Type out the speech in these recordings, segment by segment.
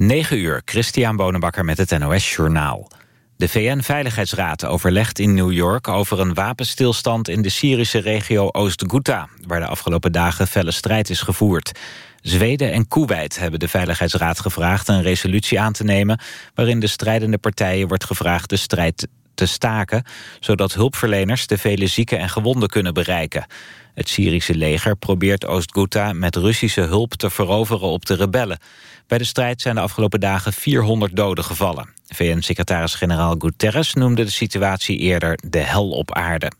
9 uur, Christian Bonenbakker met het NOS Journaal. De VN-veiligheidsraad overlegt in New York over een wapenstilstand in de Syrische regio Oost-Ghouta, waar de afgelopen dagen felle strijd is gevoerd. Zweden en Kuwait hebben de Veiligheidsraad gevraagd een resolutie aan te nemen, waarin de strijdende partijen wordt gevraagd de strijd te staken, zodat hulpverleners de vele zieken en gewonden kunnen bereiken. Het Syrische leger probeert Oost-Ghouta met Russische hulp te veroveren op de rebellen. Bij de strijd zijn de afgelopen dagen 400 doden gevallen. VN-secretaris-generaal Guterres noemde de situatie eerder de hel op aarde.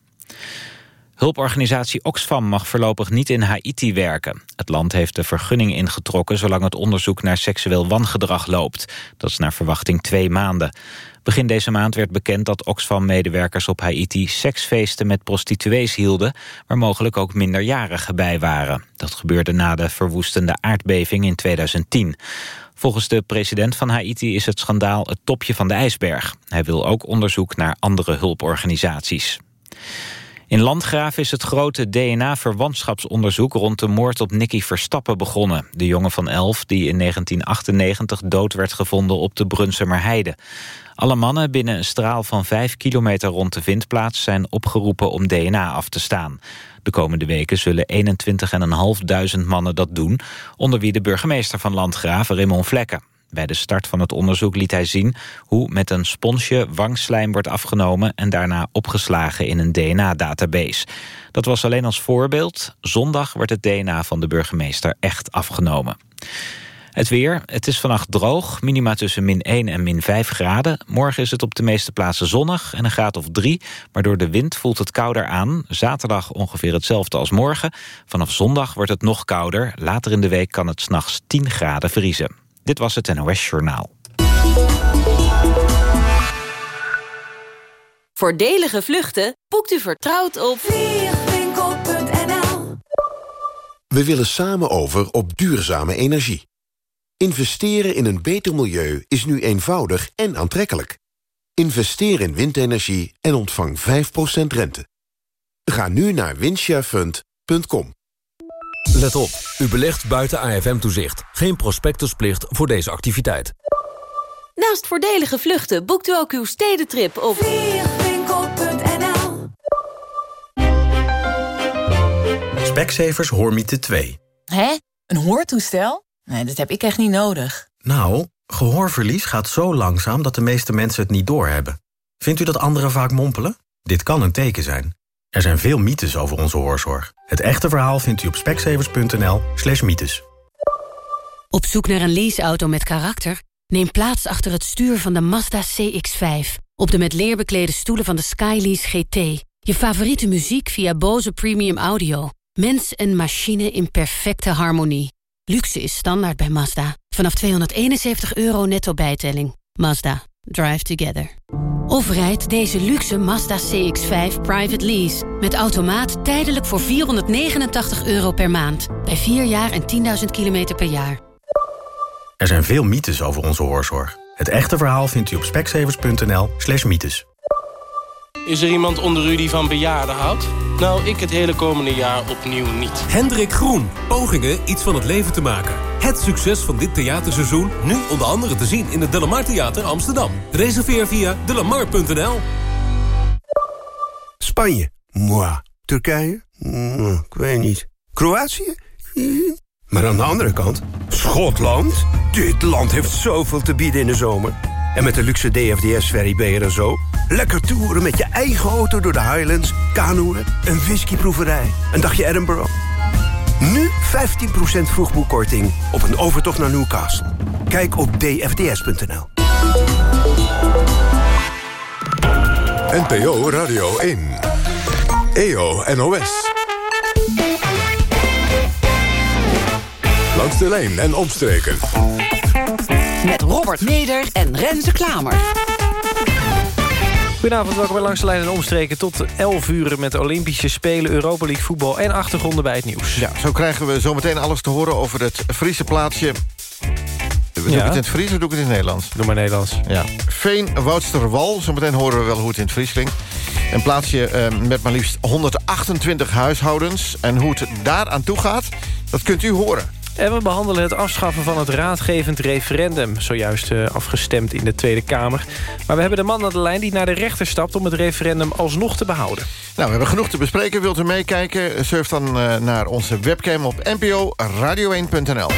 Hulporganisatie Oxfam mag voorlopig niet in Haiti werken. Het land heeft de vergunning ingetrokken zolang het onderzoek naar seksueel wangedrag loopt. Dat is naar verwachting twee maanden. Begin deze maand werd bekend dat Oxfam-medewerkers op Haiti seksfeesten met prostituees hielden, waar mogelijk ook minderjarigen bij waren. Dat gebeurde na de verwoestende aardbeving in 2010. Volgens de president van Haiti is het schandaal het topje van de ijsberg. Hij wil ook onderzoek naar andere hulporganisaties. In Landgraaf is het grote DNA-verwantschapsonderzoek... rond de moord op Nicky Verstappen begonnen. De jongen van elf die in 1998 dood werd gevonden op de Brunsumer Heide. Alle mannen binnen een straal van 5 kilometer rond de vindplaats... zijn opgeroepen om DNA af te staan. De komende weken zullen 21.500 mannen dat doen... onder wie de burgemeester van Landgraaf, Raymond Vlekken. Bij de start van het onderzoek liet hij zien hoe met een sponsje wangslijm wordt afgenomen en daarna opgeslagen in een DNA-database. Dat was alleen als voorbeeld. Zondag wordt het DNA van de burgemeester echt afgenomen. Het weer, het is vannacht droog, minima tussen min 1 en min 5 graden. Morgen is het op de meeste plaatsen zonnig en een graad of 3... maar door de wind voelt het kouder aan. Zaterdag ongeveer hetzelfde als morgen. Vanaf zondag wordt het nog kouder. Later in de week kan het s'nachts 10 graden vriezen. Dit was het NOS Journaal. Voordelige vluchten boekt u vertrouwd op vliegwinkel.nl We willen samen over op duurzame energie. Investeren in een beter milieu is nu eenvoudig en aantrekkelijk. Investeer in windenergie en ontvang 5% rente. Ga nu naar windsharefund.com. Let op, u belegt buiten AFM-toezicht. Geen prospectusplicht voor deze activiteit. Naast voordelige vluchten boekt u ook uw stedentrip op vliegwinkel.nl Specsavers Hoormiete 2. Hè? Een hoortoestel? Nee, dat heb ik echt niet nodig. Nou, gehoorverlies gaat zo langzaam dat de meeste mensen het niet doorhebben. Vindt u dat anderen vaak mompelen? Dit kan een teken zijn. Er zijn veel mythes over onze hoorzorg. Het echte verhaal vindt u op speksevers.nl slash mythes. Op zoek naar een leaseauto met karakter? Neem plaats achter het stuur van de Mazda CX-5. Op de met leer beklede stoelen van de Skylease GT. Je favoriete muziek via Bose Premium Audio. Mens en machine in perfecte harmonie. Luxe is standaard bij Mazda. Vanaf 271 euro netto bijtelling. Mazda. Drive together. Of rijd deze luxe Mazda CX-5 private lease. Met automaat tijdelijk voor 489 euro per maand. Bij 4 jaar en 10.000 kilometer per jaar. Er zijn veel mythes over onze hoorzorg. Het echte verhaal vindt u op speksevers.nl slash mythes. Is er iemand onder u die van bejaarden houdt? Nou, ik het hele komende jaar opnieuw niet. Hendrik Groen. Pogingen iets van het leven te maken. Het succes van dit theaterseizoen nu onder andere te zien in het Delamar Theater Amsterdam. Reserveer via delamar.nl. Spanje? Moi. Turkije? Mm, ik weet niet. Kroatië? Mm. Maar aan de andere kant, Schotland? Dit land heeft zoveel te bieden in de zomer. En met de luxe DFDS-ferry ben je er zo. Lekker toeren met je eigen auto door de Highlands, kanoeën, een whiskyproeverij, een dagje Edinburgh. Nu 15% vroegboekkorting op een overtocht naar Newcastle. Kijk op dfds.nl. NPO Radio 1. EO NOS. Langs de lijn en omstreken. Met Robert Meder en Renze Klamer. Goedenavond, welkom bij Langs de Lijn en Omstreken. Tot 11 uur met de Olympische Spelen, Europa League voetbal... en achtergronden bij het nieuws. Ja, zo krijgen we zometeen alles te horen over het Friese plaatsje... Doe ik het in het Fries of doe ik het in het Nederlands? Doe maar Nederlands. Ja. Veen Woudsterwal. Zometeen horen we wel hoe het in het Fries klinkt. Een plaatsje eh, met maar liefst 128 huishoudens. En hoe het daar aan toe gaat, dat kunt u horen. En we behandelen het afschaffen van het raadgevend referendum. Zojuist uh, afgestemd in de Tweede Kamer. Maar we hebben de man aan de lijn die naar de rechter stapt... om het referendum alsnog te behouden. Nou, we hebben genoeg te bespreken. Wilt u meekijken? Surf dan uh, naar onze webcam op nporadio1.nl.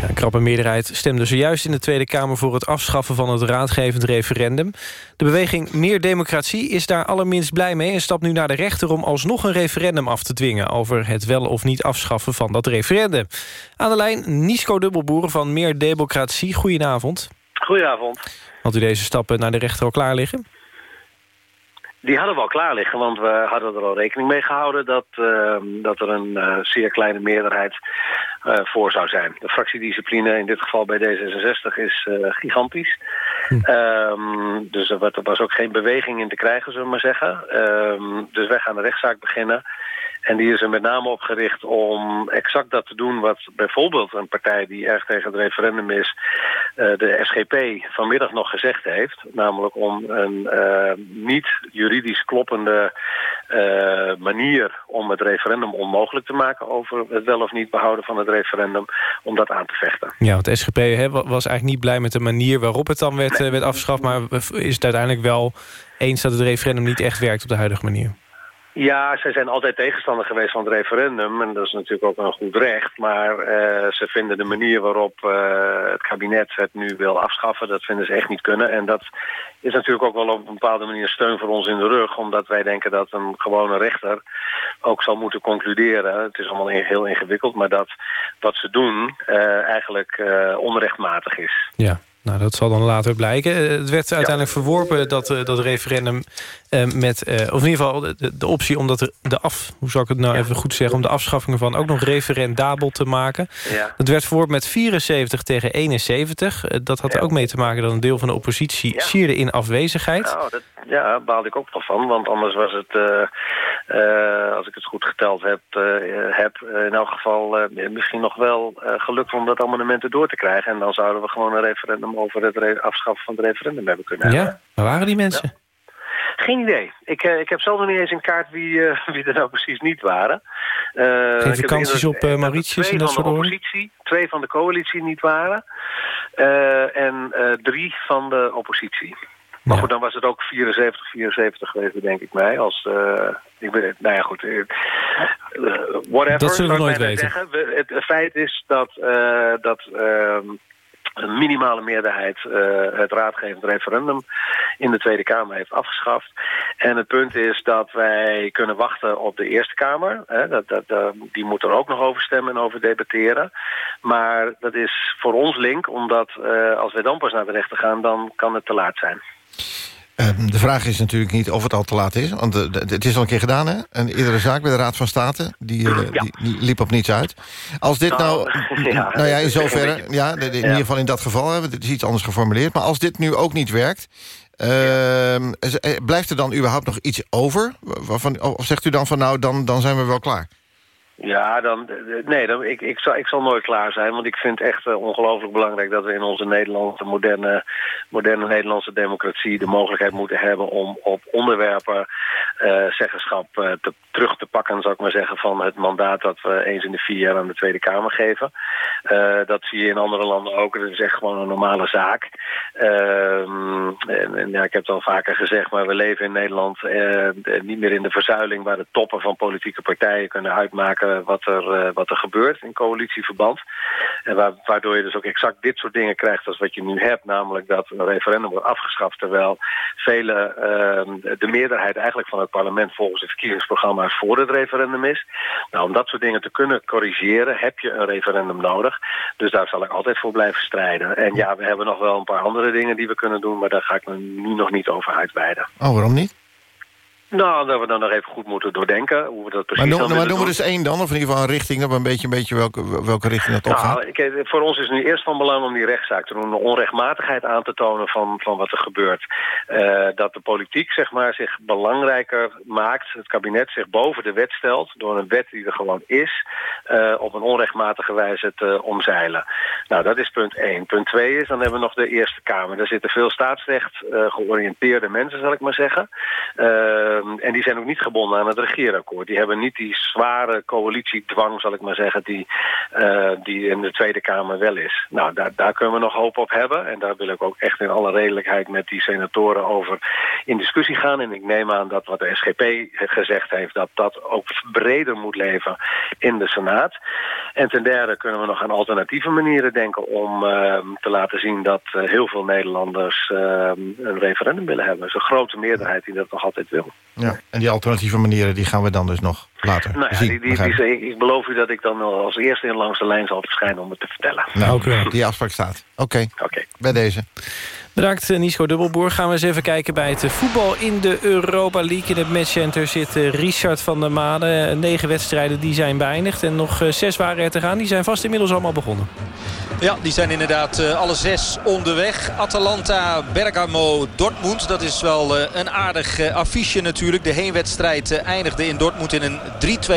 Ja, een krappe meerderheid stemde zojuist in de Tweede Kamer... voor het afschaffen van het raadgevend referendum. De beweging Meer Democratie is daar allerminst blij mee... en stapt nu naar de rechter om alsnog een referendum af te dwingen... over het wel of niet afschaffen van dat referendum. Aan de lijn Nisco Dubbelboeren van Meer Democratie. Goedenavond. Goedenavond. Had u deze stappen naar de rechter al klaar liggen? Die hadden we al klaar liggen, want we hadden er al rekening mee gehouden... dat, uh, dat er een uh, zeer kleine meerderheid voor zou zijn. De fractiediscipline, in dit geval bij D66, is gigantisch. Hm. Um, dus er was ook geen beweging in te krijgen, zullen we maar zeggen. Um, dus wij gaan de rechtszaak beginnen... En die is er met name op gericht om exact dat te doen... wat bijvoorbeeld een partij die erg tegen het referendum is... Uh, de SGP vanmiddag nog gezegd heeft. Namelijk om een uh, niet juridisch kloppende uh, manier... om het referendum onmogelijk te maken... over het wel of niet behouden van het referendum... om dat aan te vechten. Ja, want de SGP he, was eigenlijk niet blij met de manier waarop het dan werd, nee. werd afgeschaft... maar is het uiteindelijk wel eens dat het referendum niet echt werkt op de huidige manier? Ja, zij zijn altijd tegenstander geweest van het referendum. En dat is natuurlijk ook een goed recht. Maar uh, ze vinden de manier waarop uh, het kabinet het nu wil afschaffen... dat vinden ze echt niet kunnen. En dat is natuurlijk ook wel op een bepaalde manier steun voor ons in de rug. Omdat wij denken dat een gewone rechter ook zal moeten concluderen. Het is allemaal heel ingewikkeld. Maar dat wat ze doen uh, eigenlijk onrechtmatig is. Ja. Nou, dat zal dan later blijken. Het werd uiteindelijk ja. verworpen, dat, uh, dat referendum... Uh, met, of in ieder geval de, de optie om dat er, de af... hoe zou ik het nou ja. even goed zeggen... om de afschaffing van ook nog referendabel te maken. Ja. Dat werd verworpen met 74 tegen 71. dat had er ook mee te maken dat een deel van de oppositie... sierde in afwezigheid. Nou, dat, ja, daar baalde ik ook wel van. Want anders was het, als ik het goed geteld heb... heb in elk geval misschien nog wel gelukt om dat amendementen door te krijgen. En dan zouden we gewoon een referendum over het afschaffen van het referendum hebben kunnen ja? hebben. Waar waren die mensen? Ja. Geen idee. Ik, uh, ik heb zelf nog niet eens in kaart wie, uh, wie er nou precies niet waren. Uh, Geen vakanties op uh, Mauritius en dat soort dingen? oppositie, twee van de coalitie niet waren. en drie van de oppositie. Maar ja. goed, dan was het ook 74, 74 geweest, denk ik mij. Als, ik ben, nou ja, goed. whatever. Dat zullen we nooit weten. Zeggen. Het, het, feit is dat... dat ehm, een minimale meerderheid uh, het raadgevend referendum in de Tweede Kamer heeft afgeschaft. En het punt is dat wij kunnen wachten op de Eerste Kamer. Hè, dat, dat, die moet er ook nog over stemmen en over debatteren. Maar dat is voor ons link, omdat uh, als wij dan pas naar de rechter gaan... dan kan het te laat zijn. Um, de vraag is natuurlijk niet of het al te laat is. Want de, de, het is al een keer gedaan, hè? Een eerdere zaak bij de Raad van State. Die, uh, ja. die, die, liep op niets uit. Als dit nou... nou ja, nou ja, in zoverre... Ja, de, in ja. ieder geval in dat geval. Hè, het is iets anders geformuleerd. Maar als dit nu ook niet werkt... Uh, blijft er dan überhaupt nog iets over? Waarvan, of zegt u dan van nou, dan, dan zijn we wel klaar? Ja, dan, nee, dan, ik, ik, zal, ik zal nooit klaar zijn. Want ik vind echt uh, ongelooflijk belangrijk... dat we in onze Nederlandse moderne, moderne Nederlandse democratie... de mogelijkheid moeten hebben om op onderwerpen zeggenschap te, terug te pakken... zou ik maar zeggen, van het mandaat dat we eens in de vier jaar aan de Tweede Kamer geven. dat zie je in andere landen ook. Dat is echt gewoon een normale zaak. Ehm, en, en, ja, ik heb het al vaker gezegd, maar we leven in Nederland niet meer in de verzuiling... waar de toppen van politieke partijen kunnen uitmaken wat er, uh, wat er gebeurt in coalitieverband. En wa waardoor je dus ook exact dit soort dingen krijgt als wat je nu hebt. Namelijk dat een referendum wordt afgeschaft terwijl vele, uh, de meerderheid eigenlijk van het parlement volgens de verkiezingsprogramma's voor het referendum is. Nou, om dat soort dingen te kunnen corrigeren heb je een referendum nodig. Dus daar zal ik altijd voor blijven strijden. En ja, we hebben nog wel een paar andere dingen die we kunnen doen, maar daar ga ik me nu nog niet over uitweiden. Oh, waarom niet? Nou, dat we dan nog even goed moeten doordenken hoe we dat precies maar doen. Maar doen we dus één dan, of in ieder geval een richting... dat we een beetje, een beetje welke, welke richting dat opgaat? Nou, kijk, voor ons is nu eerst van belang om die rechtszaak te doen... de onrechtmatigheid aan te tonen van, van wat er gebeurt. Uh, dat de politiek zeg maar, zich belangrijker maakt... het kabinet zich boven de wet stelt... door een wet die er gewoon is... Uh, op een onrechtmatige wijze te omzeilen. Nou, dat is punt één. Punt twee is, dan hebben we nog de Eerste Kamer. Daar zitten veel staatsrecht uh, georiënteerde mensen, zal ik maar zeggen. Uh, en die zijn ook niet gebonden aan het regeerakkoord. Die hebben niet die zware coalitiedwang, zal ik maar zeggen, die, uh, die in de Tweede Kamer wel is. Nou, daar, daar kunnen we nog hoop op hebben. En daar wil ik ook echt in alle redelijkheid met die senatoren over in discussie gaan. En ik neem aan dat wat de SGP gezegd heeft, dat dat ook breder moet leven in de Senaat. En ten derde kunnen we nog aan alternatieve manieren denken om uh, te laten zien dat uh, heel veel Nederlanders uh, een referendum willen hebben. Een grote meerderheid die dat nog altijd wil. Ja, en die alternatieve manieren die gaan we dan dus nog later nou ja, zien. Die, die, die, ik, ik beloof u dat ik dan als eerste in langs de lijn zal verschijnen om het te vertellen. Nou, okay. die afspraak staat. Oké, okay. okay. bij deze. Bedankt, Nisco Dubbelboer. Gaan we eens even kijken bij het voetbal in de Europa League. In het matchcenter zit Richard van der Made. Negen wedstrijden die zijn beëindigd. En nog zes waren er te gaan. Die zijn vast inmiddels allemaal begonnen. Ja, die zijn inderdaad alle zes onderweg. Atalanta, Bergamo, Dortmund. Dat is wel een aardig affiche natuurlijk. De heenwedstrijd eindigde in Dortmund in een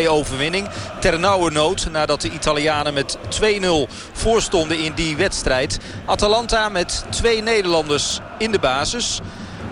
3-2 overwinning. Ter nauwe nood nadat de Italianen met 2-0 voorstonden in die wedstrijd. Atalanta met twee Nederlanders in de basis.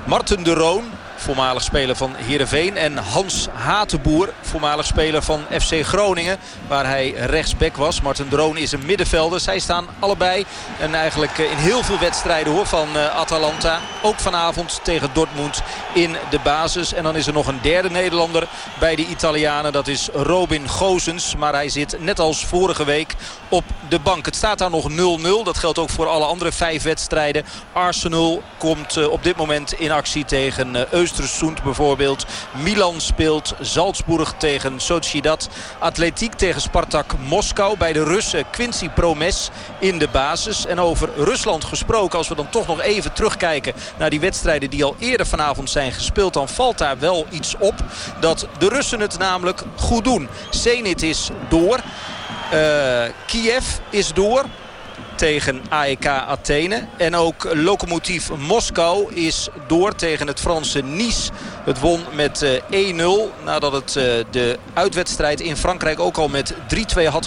Marten de Roon, voormalig speler van Heerenveen. En Hans Hatenboer, voormalig speler van FC Groningen. Waar hij rechtsback was. Martin Droon is een middenvelder. Zij staan allebei. En eigenlijk in heel veel wedstrijden hoor, van Atalanta. Ook vanavond tegen Dortmund in de basis. En dan is er nog een derde Nederlander bij de Italianen. Dat is Robin Gozens. Maar hij zit net als vorige week op de bank. Het staat daar nog 0-0. Dat geldt ook voor alle andere vijf wedstrijden. Arsenal komt op dit moment in actie tegen Östersund bijvoorbeeld. Milan speelt Salzburg tegen Sociedad. Atletiek tegen Spartak Moskou. Bij de Russen Quincy Promes in de basis. En over Rusland gesproken, als we dan toch nog even terugkijken... naar die wedstrijden die al eerder vanavond zijn gespeeld... dan valt daar wel iets op dat de Russen het namelijk goed doen. Zenit is door. Uh, Kiev is door tegen AEK Athene. En ook Lokomotief Moskou is door tegen het Franse Nice. Het won met uh, 1-0 nadat het uh, de uitwedstrijd in Frankrijk ook al met 3-2 had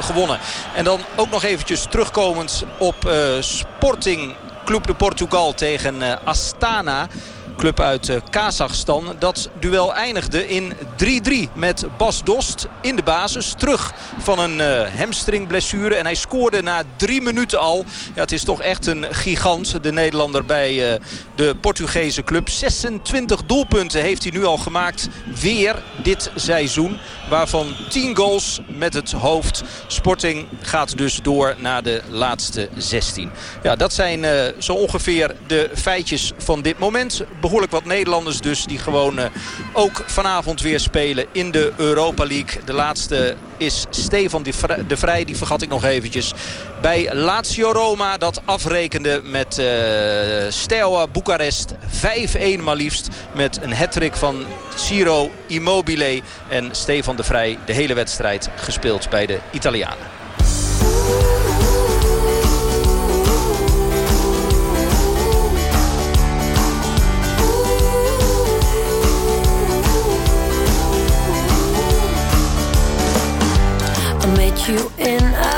gewonnen. En dan ook nog eventjes terugkomend op Sporting Club de Portugal tegen Astana club uit uh, Kazachstan. Dat duel eindigde in 3-3 met Bas Dost in de basis. Terug van een uh, hamstringblessure. En hij scoorde na drie minuten al. Ja, het is toch echt een gigant. De Nederlander bij uh, de Portugese club. 26 doelpunten heeft hij nu al gemaakt. Weer dit seizoen. Waarvan 10 goals met het hoofd. Sporting gaat dus door naar de laatste 16. Ja, dat zijn zo ongeveer de feitjes van dit moment behoorlijk wat Nederlanders dus die gewoon uh, ook vanavond weer spelen in de Europa League. De laatste is Stefan de Vrij, die vergat ik nog eventjes. Bij Lazio Roma dat afrekende met uh, Steaua Boekarest 5-1 maar liefst. Met een hattrick van Ciro Immobile en Stefan de Vrij de hele wedstrijd gespeeld bij de Italianen. You in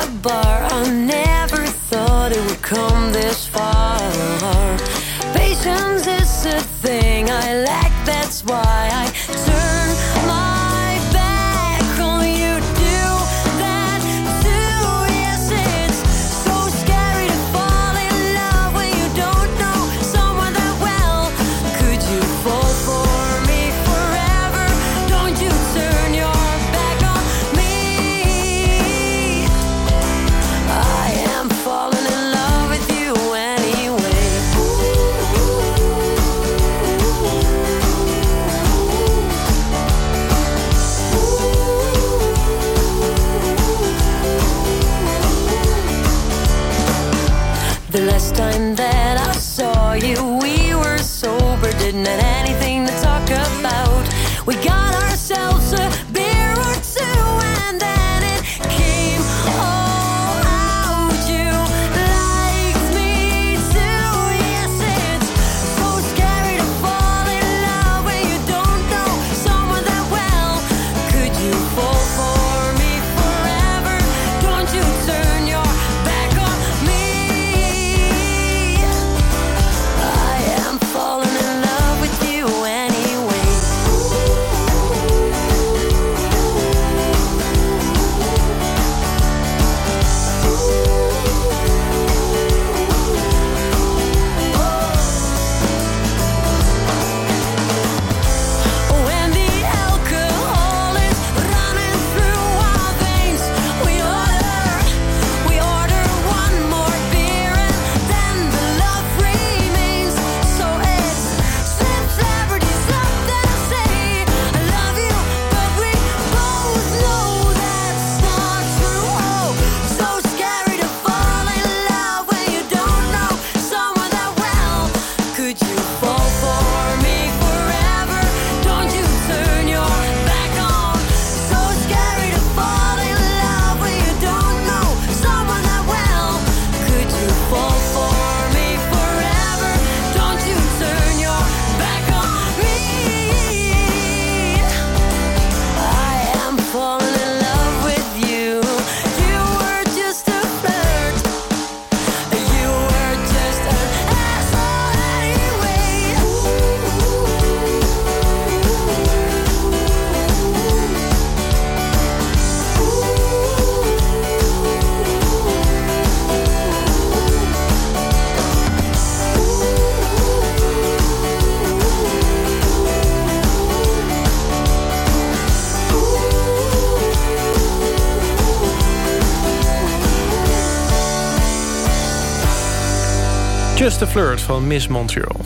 A Flirt van Miss Montreal.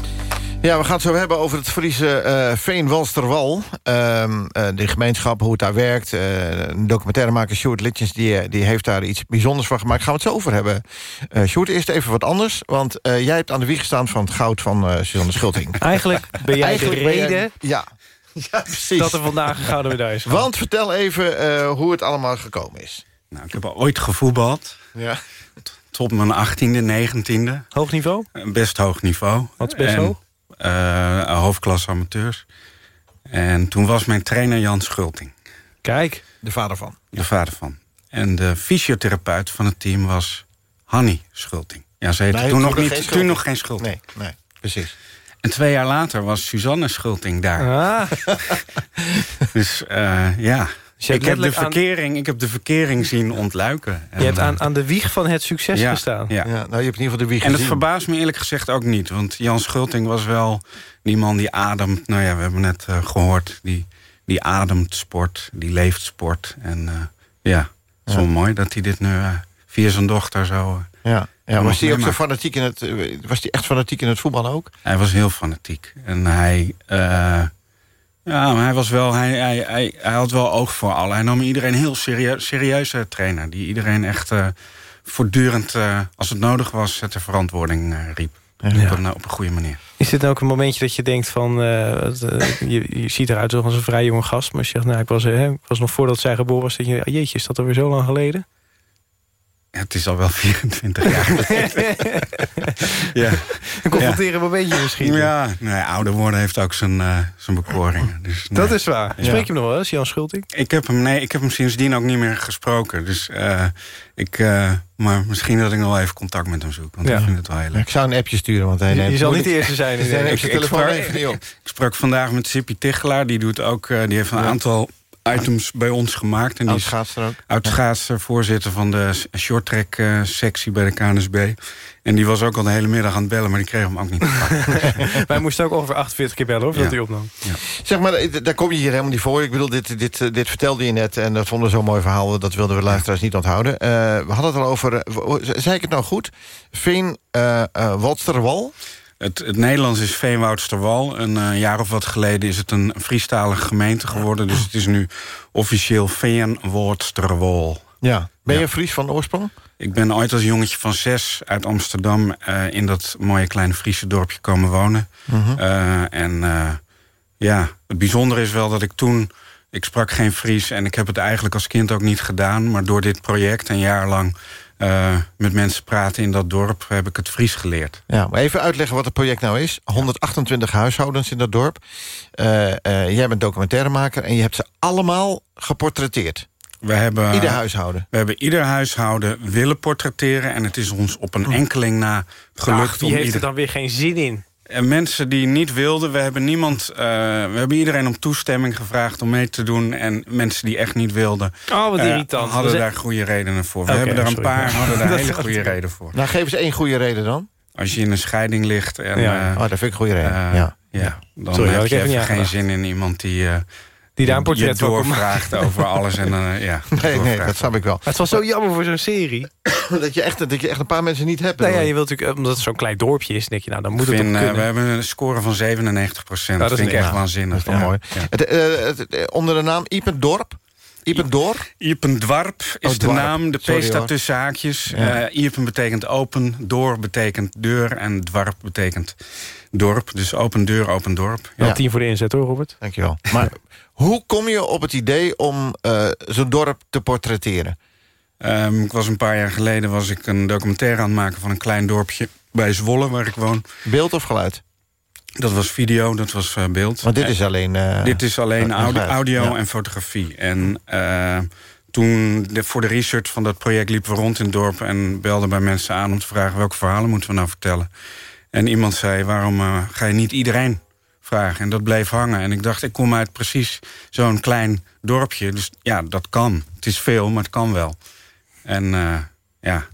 Ja, we gaan het zo hebben over het Friese uh, Veen-Walsterwal. Uh, uh, de gemeenschap, hoe het daar werkt. Uh, een documentairemaker Sjoerd Litjens die, die heeft daar iets bijzonders van gemaakt. Gaan we het zo over hebben. Sjoerd, eerst even wat anders. Want jij hebt aan de wieg gestaan van het goud van Suzanne Schulting. Eigenlijk ben jij Eigenlijk de reden... Jij, ja. ja, precies. Dat er vandaag een gouden medaille is. Want vertel even hoe het allemaal gekomen is. Nou, ik heb ooit gevoetbald. Ja. Tot mijn 18e, 19e. Hoog niveau? Best hoog niveau. Wat is best hoog? uh, hoofdklasse amateurs. En toen was mijn trainer Jan Schulting. Kijk, de vader van. De vader van. En de fysiotherapeut van het team was Hanny Schulting. Ja, ze heette toen, nog, niet, toen nog geen Schulting. Nee, nee, precies. En twee jaar later was Suzanne Schulting daar. Ah. dus uh, ja, ik heb, de verkering, ik heb de verkering zien ontluiken. Je hebt aan, aan de wieg van het succes gestaan. Ja. ja. nou, je hebt in ieder geval de wieg En dat verbaast me eerlijk gezegd ook niet. Want Jan Schulting was wel die man die ademt. Nou ja, we hebben net uh, gehoord. Die, die ademt sport, die leeft sport. En uh, ja, het wel mooi dat hij dit nu uh, via zijn dochter zo... ja. Ja, was hij ook zo fanatiek in het... Was hij echt fanatiek in het voetbal ook? Hij was heel fanatiek. En hij... Ja, maar hij, was wel, hij, hij, hij, hij had wel oog voor allen. Hij nam iedereen heel serieus, serieuze trainer. Die iedereen echt uh, voortdurend, uh, als het nodig was, ter verantwoording uh, riep. Ja. Op, een, op een goede manier. Is dit ook een momentje dat je denkt van... je, je ziet eruit als een vrij jonge gast... maar als je zegt, nou, ik was, hè, ik was nog voordat zij geboren was... dat je, jeetje, is dat alweer zo lang geleden? Het is al wel 24 jaar. ja. Een confronterend momentje misschien. Ja, nee, ouder worden heeft ook zijn, uh, zijn bekoringen. Dus, Dat is waar. Spreek je hem nog wel eens, Jan Schulting? Ik heb hem, nee, ik heb hem sindsdien ook niet meer gesproken. Dus uh, ik, uh, maar misschien dat ik nog wel even contact met hem zoek. Want ik vind het wel heel leuk. Ik zou een appje sturen, want hij neemt... Je zal niet de eerste zijn. Ik, op. Ik sprak vandaag met Sippy Tichelaar. Die, doet ook, die heeft een aantal items bij ons gemaakt. En die is ook. Voorzitter van de shorttrack uh, sectie bij de KNSB. En die was ook al de hele middag aan het bellen, maar die kreeg hem ook niet Wij moesten ook ongeveer 48 keer bellen, of ja. dat hij opnam. Ja. Zeg maar, eh, daar kom je hier helemaal niet voor. Ik bedoel, dit, dit, eh, dit vertelde je net en dat vonden we zo'n mooi verhaal. Dat wilden we luisteraars niet onthouden. Uh, we hadden het al over, uh, zei ik het nou goed? Veen uh, Walsterwal? Het, het Nederlands is Veenwoudsterwal. Een uh, jaar of wat geleden is het een Friestalige gemeente geworden. Dus het is nu officieel Veenwoudsterwal. Ja. Ben je Fries van oorsprong? Ik ben ooit als jongetje van zes uit Amsterdam... Uh, in dat mooie kleine Friese dorpje komen wonen. Uh -huh. uh, en ja, het bijzondere is wel dat ik toen... Ik sprak geen Fries en ik heb het eigenlijk als kind ook niet gedaan. Maar door dit project een jaar lang uh, met mensen praten in dat dorp heb ik het Fries geleerd. Ja, maar even uitleggen wat het project nou is. 128 huishoudens in dat dorp. Uh, uh, jij bent documentairemaker en je hebt ze allemaal geportretteerd. We hebben, ieder huishouden? We hebben ieder huishouden willen portretteren... en het is ons op een hm. enkeling na gelukt. Ach, wie heeft er dan weer geen zin in? En mensen die niet wilden, we hebben niemand... Uh, we hebben iedereen om toestemming gevraagd om mee te doen. En mensen die echt niet wilden... Oh, wat irritant. Uh, hadden daar goede redenen voor. We hebben er een paar, hadden daar hele goede redenen voor. Nou, geef eens één goede reden dan. Als je in een scheiding ligt... En, ja. oh, dat vind ik een goede reden. Ja. ja. Dan Sorry, heb je even geen zin in iemand die die daar een portret je doorvraagt over alles. En, uh, ja, nee, nee, dat snap ik wel. Maar het was zo jammer voor zo'n serie. dat, je echt, dat je echt een paar mensen niet hebt. Nou ja, je wilt natuurlijk, omdat het zo'n klein dorpje is, denk je, nou, dan moet vind, het uh, We hebben een score van 97 procent. Nou, dat, vind ik echt waanzinnig. Dat is wel mooi. Het, uh, het, onder de naam Ipendorp. Ipendorp? Ipendwarp is oh, de naam. De P staat tussen haakjes. Ja. Ipen betekent open, door betekent deur... en dwarp betekent dorp. Dus open deur, open dorp. Ja. Tien voor de inzet hoor, Robert. Dankjewel. Maar hoe kom je op het idee om uh, zo'n dorp te portretteren? Um, ik was een paar jaar geleden was ik een documentaire aan het maken... van een klein dorpje bij Zwolle, waar ik woon. Beeld of geluid? Dat was video, dat was uh, beeld. Maar dit is alleen... Uh, dit is alleen audio, audio en fotografie. En toen de, voor de research van dat project liepen we rond in het dorp... en belden bij mensen aan om te vragen... welke verhalen moeten we nou vertellen. En iemand zei, waarom ga je niet iedereen vragen. En dat bleef hangen. En ik dacht, ik kom uit precies zo'n klein dorpje. Dus ja, dat kan. Het is veel, maar het kan wel. En uh, ja,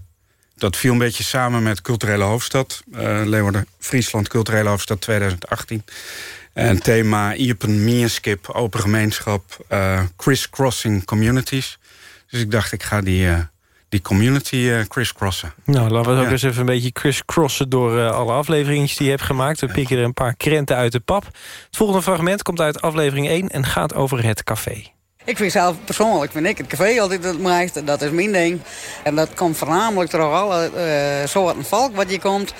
dat viel een beetje samen met culturele hoofdstad. Uh, Leeuwarden, Friesland, culturele hoofdstad 2018. En thema Iepen Mierskip, open gemeenschap, uh, crisscrossing communities. Dus ik dacht, ik ga die, die community uh, crisscrossen. Nou, laten we ook eens even een beetje crisscrossen... door uh, alle afleveringen die je hebt gemaakt. We pikken er een paar krenten uit de pap. Het volgende fragment komt uit aflevering 1 en gaat over het café. Ik vind zelf persoonlijk vind ik het café altijd het mooiste. Dat is mijn ding. En dat komt voornamelijk door alle uh, soorten volk wat je komt.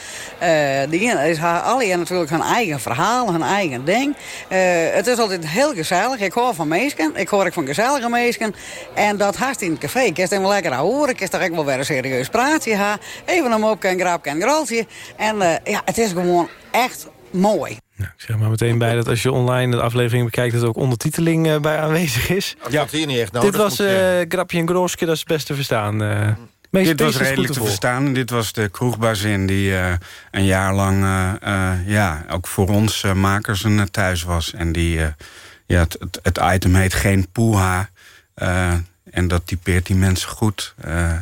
Uh, die is alle natuurlijk hun eigen verhaal, hun eigen ding. Uh, het is altijd heel gezellig. Ik hoor van mensen. Ik hoor ook van gezellige mensen. En dat haast in het café. Ik kan hem lekker horen. Ik kan toch wel weer een serieus praatje hebben. Even een mopje, een grapje, een groltje. En ja, het is gewoon echt mooi. Nou, ik zeg maar meteen bij dat als je online de aflevering bekijkt... dat er ook ondertiteling uh, bij aanwezig is. Ja, hier niet echt nodig. Dit was uh, Grapje en Groske, dat is best te verstaan. Uh, meest, dit was redelijk te verstaan. Dit was de kroegbazin die uh, een jaar lang... ja, ook voor ons makers een thuis was. En die, ja, het, het, het, item heet Geen Poeha... en dat typeert die mensen goed.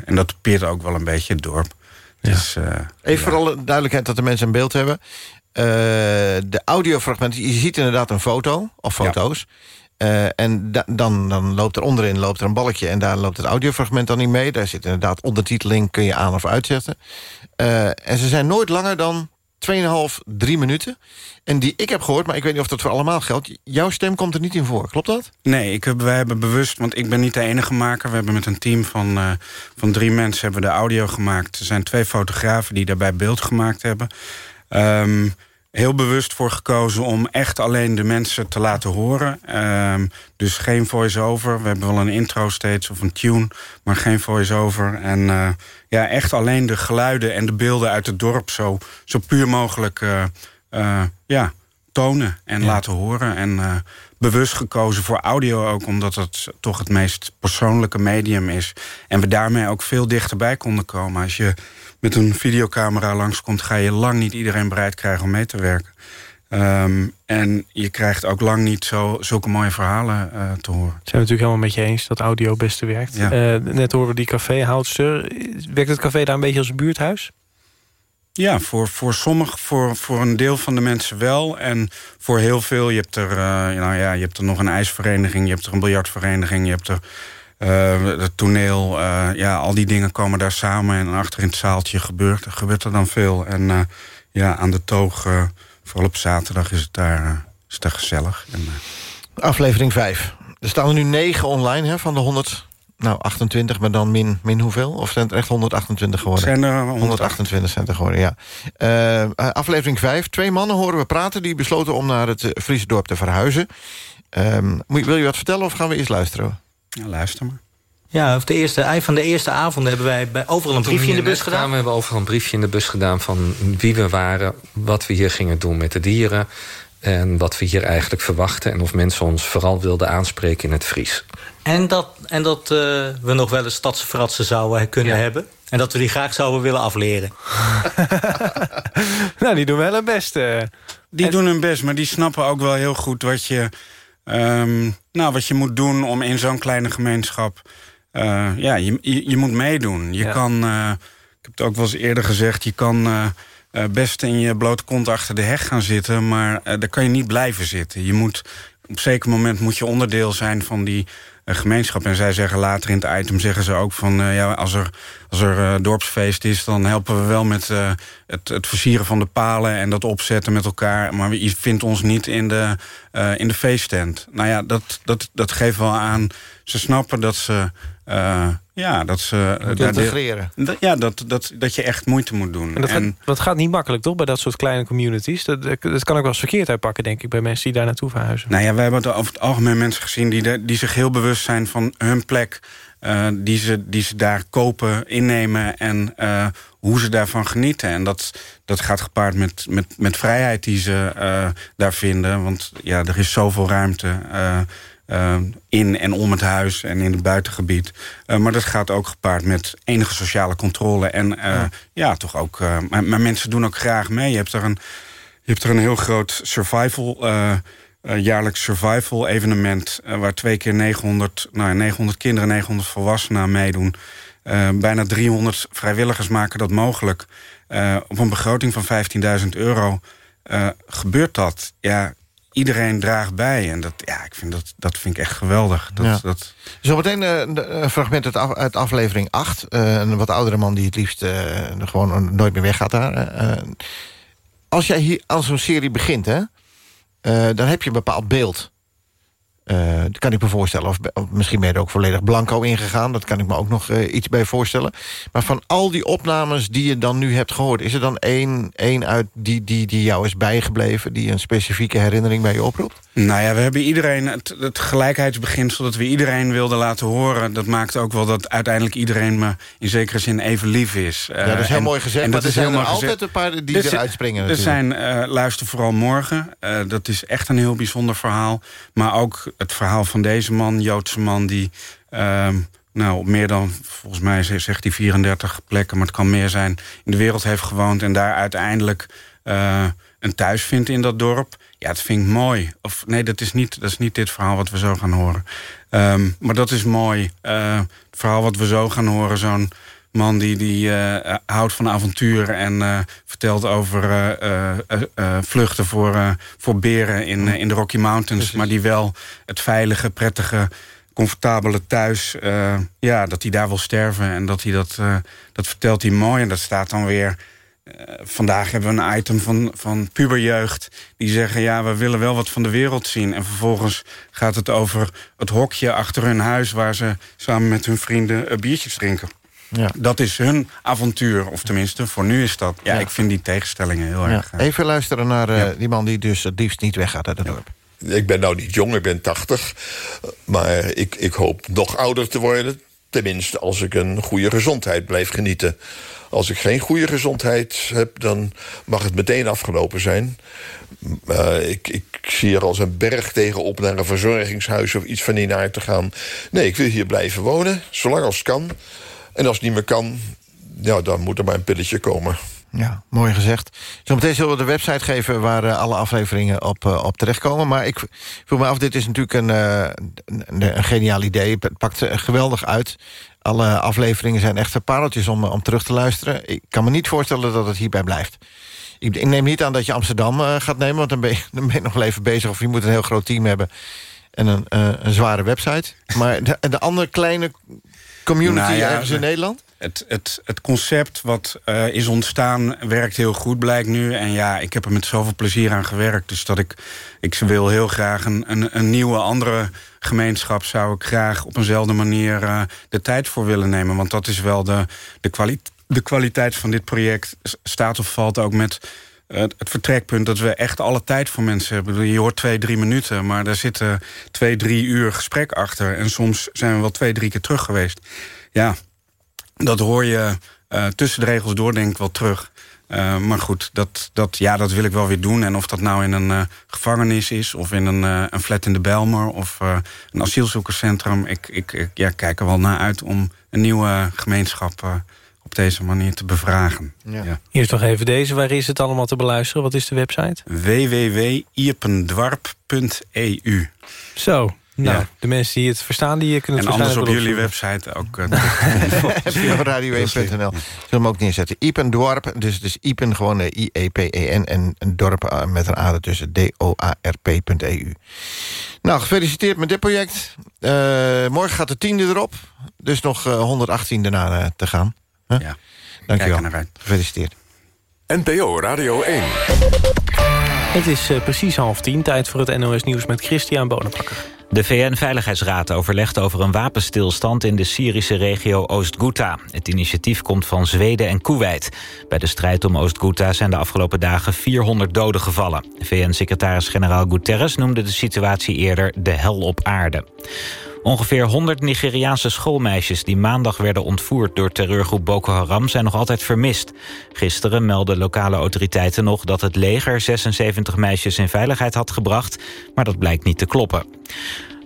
en dat typeert ook wel een beetje het dorp. Ja. Dus, Even voor alle duidelijkheid dat de mensen een beeld hebben. Uh, de audiofragmenten, je ziet inderdaad een foto of foto's. Uh, en da dan, dan loopt er onderin loopt er een balkje en daar loopt het audiofragment dan niet mee. Daar zit inderdaad ondertiteling, kun je aan of uitzetten. Uh, en ze zijn nooit langer dan 2,5, 3 minuten. En die ik heb gehoord, maar ik weet niet of dat voor allemaal geldt... jouw stem komt er niet in voor, klopt dat? Nee, ik heb, wij hebben bewust, want ik ben niet de enige maker... we hebben met een team van, uh, van drie mensen hebben de audio gemaakt. Er zijn twee fotografen die daarbij beeld gemaakt hebben... Um, heel bewust voor gekozen om echt alleen de mensen te laten horen. Um, dus geen voice-over. We hebben wel een intro steeds of een tune, maar geen voice-over. En uh, ja, echt alleen de geluiden en de beelden uit het dorp... zo, zo puur mogelijk uh, uh, ja, tonen en ja. laten horen. En bewust gekozen voor audio ook... omdat het toch het meest persoonlijke medium is. En we daarmee ook veel dichterbij konden komen. Als je met een videocamera langskomt... ga je lang niet iedereen bereid krijgen om mee te werken. Um, en je krijgt ook lang niet zo, zulke mooie verhalen uh, te horen. Zijn we natuurlijk helemaal met je eens dat audio het beste werkt. Ja. Uh, net horen we die caféhoudster. Werkt het café daar een beetje als een buurthuis? Ja, voor, voor sommig, voor, voor een deel van de mensen wel. En voor heel veel, je hebt er, uh, nou ja, je hebt er nog een ijsvereniging... je hebt er een biljartvereniging, je hebt er het toneel, uh, ja, al die dingen komen daar samen. En achter in het zaaltje gebeurt, gebeurt er dan veel. En uh, ja, aan de toog, vooral op zaterdag, is het daar, is het daar gezellig. En, Aflevering 5. Er staan er nu 9 online hè, van de 100. Nou, 28, maar dan min, min hoeveel? Of zijn het echt 128 geworden? Zijn er 128 zijn er geworden, ja. Uh, aflevering 5. Twee mannen horen we praten die besloten om naar het Friese dorp te verhuizen. Um, wil je wat vertellen of gaan we eerst luisteren? Ja, luister maar. Ja, of de eerste, van de eerste avond hebben wij bij overal een briefje in de bus gedaan. We hebben overal een briefje in de bus gedaan van wie we waren... wat we hier gingen doen met de dieren... en wat we hier eigenlijk verwachten... en of mensen ons vooral wilden aanspreken in het Fries. En dat, en dat uh, we nog wel eens stadsfratsen zouden kunnen ja. hebben... en dat we die graag zouden willen afleren. nou, die doen wel hun best. Uh. Die en... doen hun best, maar die snappen ook wel heel goed wat je... Um, nou, wat je moet doen om in zo'n kleine gemeenschap... Uh, ja, je, je, je, moet meedoen. Je ja. kan, uh, ik heb het ook wel eens eerder gezegd... je kan uh, best in je blote kont achter de heg gaan zitten... maar daar kan je niet blijven zitten. Je moet, op een zeker moment moet je onderdeel zijn van die gemeenschap. En zij zeggen later in het item zeggen ze ook van... ja, als er, als er uh, dorpsfeest is, dan helpen we wel met uh, het, het versieren van de palen... en dat opzetten met elkaar. Maar je vindt ons niet in de, in de feesttent. Nou ja, dat, dat, dat geeft wel aan... ze snappen dat ze... ja, dat ze... integreren. De, ja, dat, dat, dat je echt moeite moet doen. En dat, en, gaat, dat gaat niet makkelijk, toch? Bij dat soort kleine communities. Dat, dat kan ook wel eens verkeerd uitpakken, denk ik... bij mensen die daar naartoe verhuizen. Nou ja, wij hebben over het algemeen mensen gezien... die, de, die zich heel bewust zijn van hun plek... Uh, die, ze, die ze daar kopen, innemen en uh, hoe ze daarvan genieten. En dat, dat gaat gepaard met, met, met vrijheid die ze uh, daar vinden. Want ja, er is zoveel ruimte in en om het huis en in het buitengebied. maar dat gaat ook gepaard met enige sociale controle. En ja. ja. toch ook... Maar, maar, mensen doen ook graag mee. Je hebt er een, je hebt er een heel groot survival jaarlijks survival evenement... Waar twee keer 900, nou, 900 kinderen, 900 volwassenen aan meedoen. Bijna 300 vrijwilligers maken dat mogelijk. op een begroting van 15.000 euro gebeurt dat. Ja, iedereen draagt bij. En dat, ja, ik vind dat, dat vind ik echt geweldig. Dat, Ja. dat, Zometeen eh, een fragment uit, af- uit aflevering 8. Eh, een wat oudere man die het liefst eh, gewoon nooit meer weggaat daar. Eh, eh, als jij hier aan zo'n serie begint, hè, eh, dan heb je een bepaald beeld. Eh, dat kan ik me voorstellen. Of, of misschien ben je er ook volledig blanco ingegaan. Dat kan ik me ook nog eh, iets bij voorstellen. Maar van al die opnames die je dan nu hebt gehoord... is er dan één, één uit die, die, die jou is bijgebleven... die een specifieke herinnering bij je oproept? Nou ja, we hebben iedereen het, het gelijkheidsbeginsel dat we iedereen wilden laten horen. Dat maakt ook wel dat uiteindelijk iedereen me in zekere zin even lief is. Ja, dat is heel En- mooi gezegd, en dat is er mooi altijd een paar die Er eruit springen Er zijn eh, Luister vooral morgen. Eh, dat is echt een heel bijzonder verhaal. Maar ook het verhaal van deze man, Joodse man... die ehm, nou, op meer dan, volgens mij zegt hij 34 plekken... maar het kan meer zijn, in de wereld heeft gewoond... en daar uiteindelijk eh, een thuis vindt in dat dorp. Ja, dat vind ik mooi. Of nee, dat is niet, dat is niet dit verhaal wat we zo gaan horen. Ehm, maar dat is mooi. Eh, het verhaal wat we zo gaan horen, zo'n man die, die eh, houdt van avontuur... en eh, vertelt over eh, eh, eh, eh, vluchten voor, eh, voor beren in, eh, in de Rocky Mountains... maar die wel het veilige, prettige, comfortabele thuis... eh, ja, dat hij daar wil sterven en dat hij dat, eh, dat vertelt hij mooi. En dat staat dan weer... eh, vandaag hebben we een item van, van puberjeugd... die zeggen, ja, we willen wel wat van de wereld zien. En vervolgens gaat het over het hokje achter hun huis... waar ze samen met hun vrienden eh, biertjes drinken. Ja. Dat is hun avontuur, of tenminste, voor nu is dat. Ja, Ja. ik vind die tegenstellingen heel Ja. erg... eh, Even luisteren naar eh, die man die dus het liefst niet weggaat uit het dorp. Ik ben nou niet jong, ik ben 80. Maar ik, ik hoop nog ouder te worden. Tenminste, als ik een goede gezondheid blijf genieten. Als ik geen goede gezondheid heb, dan mag het meteen afgelopen zijn. Eh, ik, ik zie er als een berg tegenop naar een verzorgingshuis... of iets van die naar te gaan. Nee, ik wil hier blijven wonen, zolang als het kan. En als het niet meer kan, ja, dan moet er maar een pilletje komen. Ja, mooi gezegd. Zometeen zullen we de website geven waar eh, alle afleveringen op, eh, op terechtkomen. Maar ik voel me af, dit is natuurlijk een, eh, een, geniaal idee. Het pakt geweldig uit. Alle afleveringen zijn echt pareltjes om, om terug te luisteren. Ik kan me niet voorstellen dat het hierbij blijft. Ik, neem niet aan dat je Amsterdam gaat nemen... want dan ben, je, ben nog wel even bezig... of je moet een heel groot team hebben en een, een zware website. Maar de andere kleine community Nou ja, ergens in Nederland... Het, het, het concept wat eh, is ontstaan werkt heel goed, blijkt nu. En ja, ik heb er met zoveel plezier aan gewerkt. Dus dat ik, ik wil heel graag een, een, een nieuwe, andere gemeenschap... zou ik graag op eenzelfde manier eh, de tijd voor willen nemen. Want dat is wel de, de, kwali de kwaliteit van dit project. Staat of valt ook met eh, het vertrekpunt dat we echt alle tijd voor mensen hebben. Je hoort twee, drie minuten, maar daar zitten twee, drie uur gesprek achter. En soms zijn we wel twee, drie keer terug geweest. Ja, dat hoor je eh, tussen de regels door, denk ik wel terug. Eh, maar goed, dat, dat, ja, dat wil ik wel weer doen. En of dat nou in een eh, gevangenis is... of in een, een flat in de Belmer of een asielzoekerscentrum... Ik, ik, ik ja, kijk er wel naar uit om een nieuwe gemeenschap... eh, op deze manier te bevragen. Ja. Eerst nog even deze. Waar is het allemaal te beluisteren? Wat is de website? www.ierpendwarp.eu Zo. Nou, Ja. de mensen die het verstaan, die kunnen En het anders op jullie website ook. eh, Via radio1.nl. Zullen we hem ook neerzetten. Ipen Dwarp, dus, dus Ipen gewoon de I-E-P-E-N... en een dorp eh, met een A ertussen, D-O-A-R-P.eu. Nou, gefeliciteerd met dit project. Eh, morgen gaat de tiende erop. Dus nog eh, 118 daarna eh, te gaan. Huh? Ja. Dankjewel. Kijk er naar uit. Gefeliciteerd. NPO Radio 1. Het is eh, precies half tien. Tijd voor het NOS Nieuws met Christian Bonenbakker. De VN-veiligheidsraad overlegt over een wapenstilstand in de Syrische regio Oost-Ghouta. Het initiatief komt van Zweden en Kuwait. Bij de strijd om Oost-Ghouta zijn de afgelopen dagen 400 doden gevallen. VN-secretaris-generaal Guterres noemde de situatie eerder de hel op aarde. Ongeveer 100 Nigeriaanse schoolmeisjes die maandag werden ontvoerd door terreurgroep Boko Haram zijn nog altijd vermist. Gisteren meldden lokale autoriteiten nog dat het leger 76 meisjes in veiligheid had gebracht, maar dat blijkt niet te kloppen.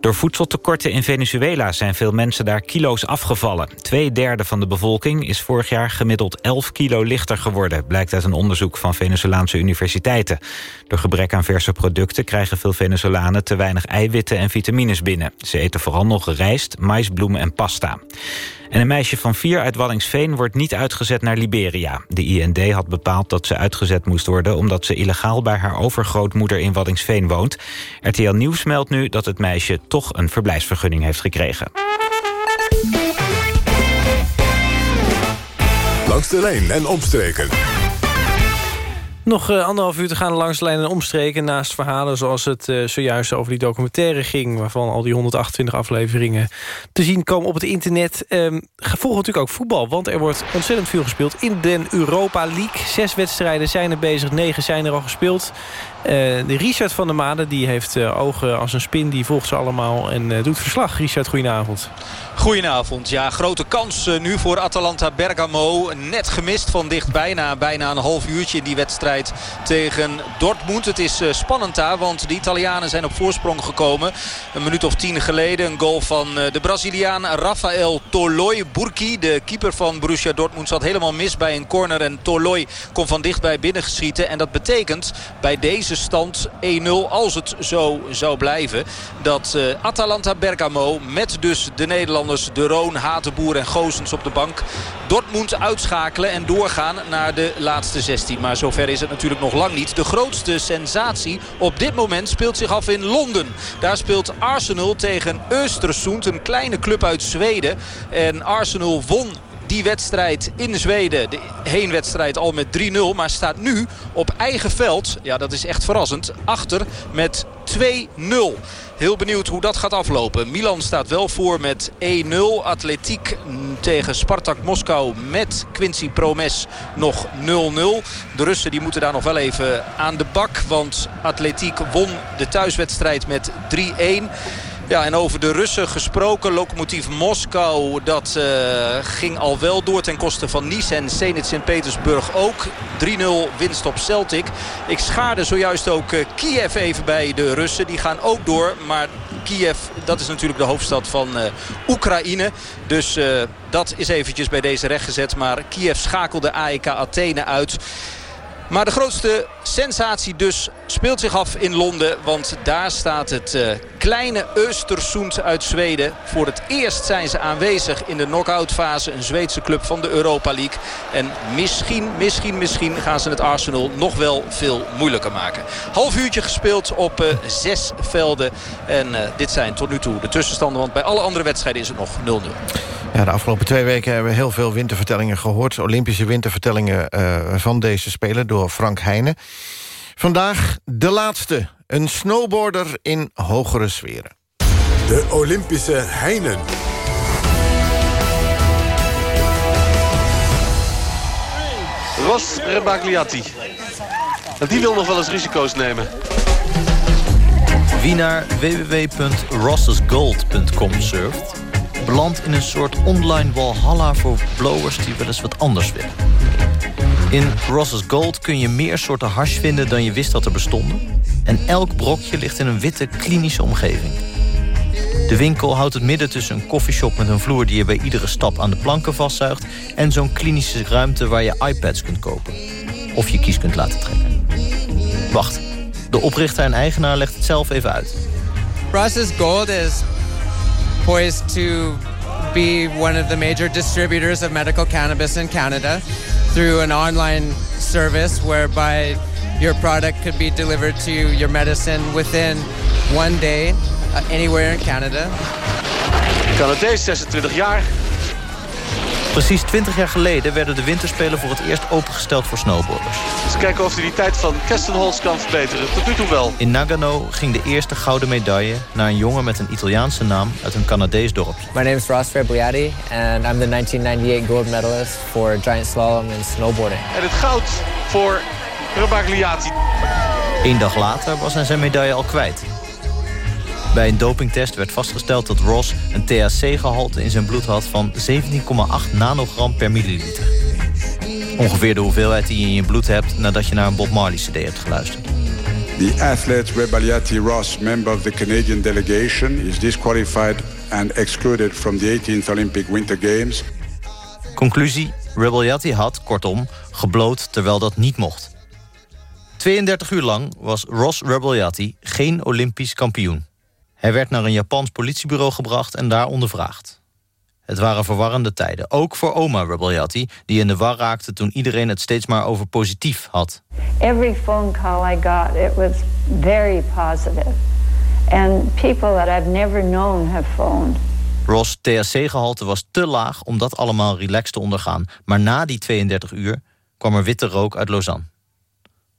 Door voedseltekorten in Venezuela zijn veel mensen daar kilo's afgevallen. Twee derde van de bevolking is vorig jaar gemiddeld 11 kilo lichter geworden... blijkt uit een onderzoek van Venezolaanse universiteiten. Door gebrek aan verse producten krijgen veel Venezolanen... te weinig eiwitten en vitamines binnen. Ze eten vooral nog rijst, maisbloem en pasta. En een meisje van vier uit Wallingsveen wordt niet uitgezet naar Liberia. De IND had bepaald dat ze uitgezet moest worden... omdat ze illegaal bij haar overgrootmoeder in Wallingsveen woont. RTL Nieuws meldt nu dat het meisje toch een verblijfsvergunning heeft gekregen. Langs de lijn en omstreken. Nog uh, anderhalf uur te gaan langs de lijn en omstreken... naast verhalen zoals het uh, zojuist over die documentaire ging... waarvan al die 128 afleveringen te zien komen op het internet. Um, volgen natuurlijk ook voetbal, want er wordt ontzettend veel gespeeld... in de Europa League. Zes wedstrijden zijn er bezig, negen zijn er al gespeeld. Uh, de Richard van der Made die heeft ogen als een spin, die volgt ze allemaal... en doet verslag. Richard, goedenavond. Goedenavond. Ja, grote kans nu voor Atalanta Bergamo. Net gemist van dichtbij na bijna een half uurtje in die wedstrijd tegen Dortmund. Het is spannend daar, want de Italianen zijn op voorsprong gekomen. Een minuut of tien geleden een goal van de Braziliaan Rafael Toloi. Burki, de keeper van Borussia Dortmund, zat helemaal mis bij een corner. En Toloi kon van dichtbij binnengeschieten. En dat betekent bij deze stand 1-0, als het zo zou blijven... dat Atalanta Bergamo met dus de Nederlanders de Roon, Hatenboer en Goosens op de bank. Dortmund uitschakelen en doorgaan naar de laatste 16. Maar zover is het natuurlijk nog lang niet. De grootste sensatie op dit moment speelt zich af in Londen. Daar speelt Arsenal tegen Östersund, een kleine club uit Zweden. En Arsenal won die wedstrijd in Zweden, de heenwedstrijd al met 3-0. Maar staat nu op eigen veld, ja dat is echt verrassend, achter met 2-0. Heel benieuwd hoe dat gaat aflopen. Milan staat wel voor met 1-0. Atletiek tegen Spartak Moskou met Quincy Promes nog 0-0. De Russen die moeten daar nog wel even aan de bak. Want Atletiek won de thuiswedstrijd met 3-1. Ja, en over de Russen gesproken. Lokomotief Moskou, dat uh, ging al wel door ten koste van Nice en Zenit Sint-Petersburg ook. 3-0 winst op Celtic. Ik schaarde zojuist ook uh, Kiev even bij de Russen. Die gaan ook door, maar Kiev, dat is natuurlijk de hoofdstad van uh, Oekraïne. Dus dat is eventjes bij deze recht gezet. Maar Kiev schakelde AEK Athene uit. Maar de grootste sensatie dus speelt zich af in Londen. Want daar staat het uh, kleine Östersund uit Zweden. Voor het eerst zijn ze aanwezig in de knock-out fase. Een Zweedse club van de Europa League. En misschien, misschien, misschien gaan ze het Arsenal nog wel veel moeilijker maken. Half uurtje gespeeld op uh, zes velden. En uh, dit zijn tot nu toe de tussenstanden. Want bij alle andere wedstrijden is het nog 0-0. Ja, de afgelopen twee weken hebben we heel veel wintervertellingen gehoord. Olympische wintervertellingen uh, van deze speler door Frank Heijnen. Vandaag de laatste. Een snowboarder in hogere sferen. De Olympische Heinen. Ros Rebagliati. Die wil nog wel eens risico's nemen. Wie naar www.rossesgold.com surft belandt in een soort online walhalla voor blowers die wel eens wat anders willen. In Ross's Gold kun je meer soorten hash vinden dan je wist dat er bestonden. En elk brokje ligt in een witte, klinische omgeving. De winkel houdt het midden tussen een koffieshop met een vloer... die je bij iedere stap aan de planken vastzuigt... en zo'n klinische ruimte waar je iPads kunt kopen. Of je kies kunt laten trekken. Wacht, de oprichter en eigenaar legt het zelf even uit. Ross's Gold is poised to be one of the major distributors of medical cannabis in Canada through an online service whereby your product could be delivered to your medicine within one day uh, anywhere in Canada. Canadees, 26 jaar. Precies 20 jaar geleden werden de winterspelen voor het eerst opengesteld voor snowboarders. Eens kijken of hij die tijd van Kestenholz kan verbeteren. Tot nu toe wel. In Nagano ging de eerste gouden medaille naar een jongen met een Italiaanse naam uit een Canadees dorpje. My name is Ross Fabriati and I'm the 1998 gold medalist for giant slalom and snowboarding. En het goud voor Rebagliati. Eén dag later was hij zijn medaille al kwijt. Bij een dopingtest werd vastgesteld dat Ross een THC-gehalte in zijn bloed had van 17,8 nanogram per milliliter. Ongeveer de hoeveelheid die je in je bloed hebt nadat je naar een Bob Marley cd hebt geluisterd. The athlete Rebaliati Ross, member of the Canadian delegation, is disqualified and excluded from the 18th Olympic Winter Games. Conclusie, Rebaliati had, kortom, gebloot terwijl dat niet mocht. 32 uur lang was Ross Rebaliati geen Olympisch kampioen. Hij werd naar een Japans politiebureau gebracht en daar ondervraagd. Het waren verwarrende tijden, ook voor oma Rebelliati... die in de war raakte toen iedereen het steeds maar over positief had. Every phone call I got, it was very positive. And people that I've never known have phoned. Ross' THC-gehalte was te laag om dat allemaal relaxed te ondergaan. Maar na die 32 uur kwam er witte rook uit Lausanne.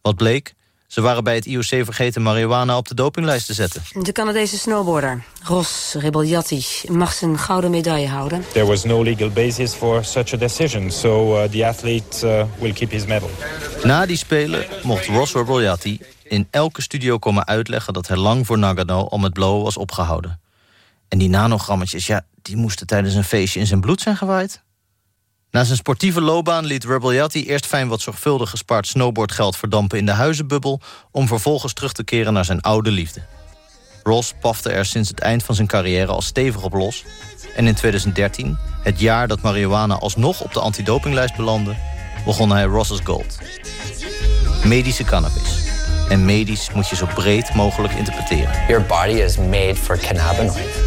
Wat bleek? Ze waren bij het IOC vergeten marihuana op de dopinglijst te zetten. De Canadese snowboarder Ross Rebelliati mag zijn gouden medaille houden. There was no legal basis for such a decision, so uh, the athlete uh, will keep his medal. Na die spelen mocht Ross Rebelliati in elke studio komen uitleggen... dat hij lang voor Nagano om het blowen was opgehouden. En die nanogrammetjes, ja, die moesten tijdens een feestje in zijn bloed zijn gewaaid. Na zijn sportieve loopbaan liet Rebelliati eerst fijn wat zorgvuldig gespaard snowboardgeld verdampen in de huizenbubbel... om vervolgens terug te keren naar zijn oude liefde. Ross pafte er sinds het eind van zijn carrière al stevig op los. En in 2013, het jaar dat marihuana alsnog op de antidopinglijst belandde... begon hij Ross's Gold. Medische cannabis. En medisch moet je zo breed mogelijk interpreteren. Your body is made for cannabinoids.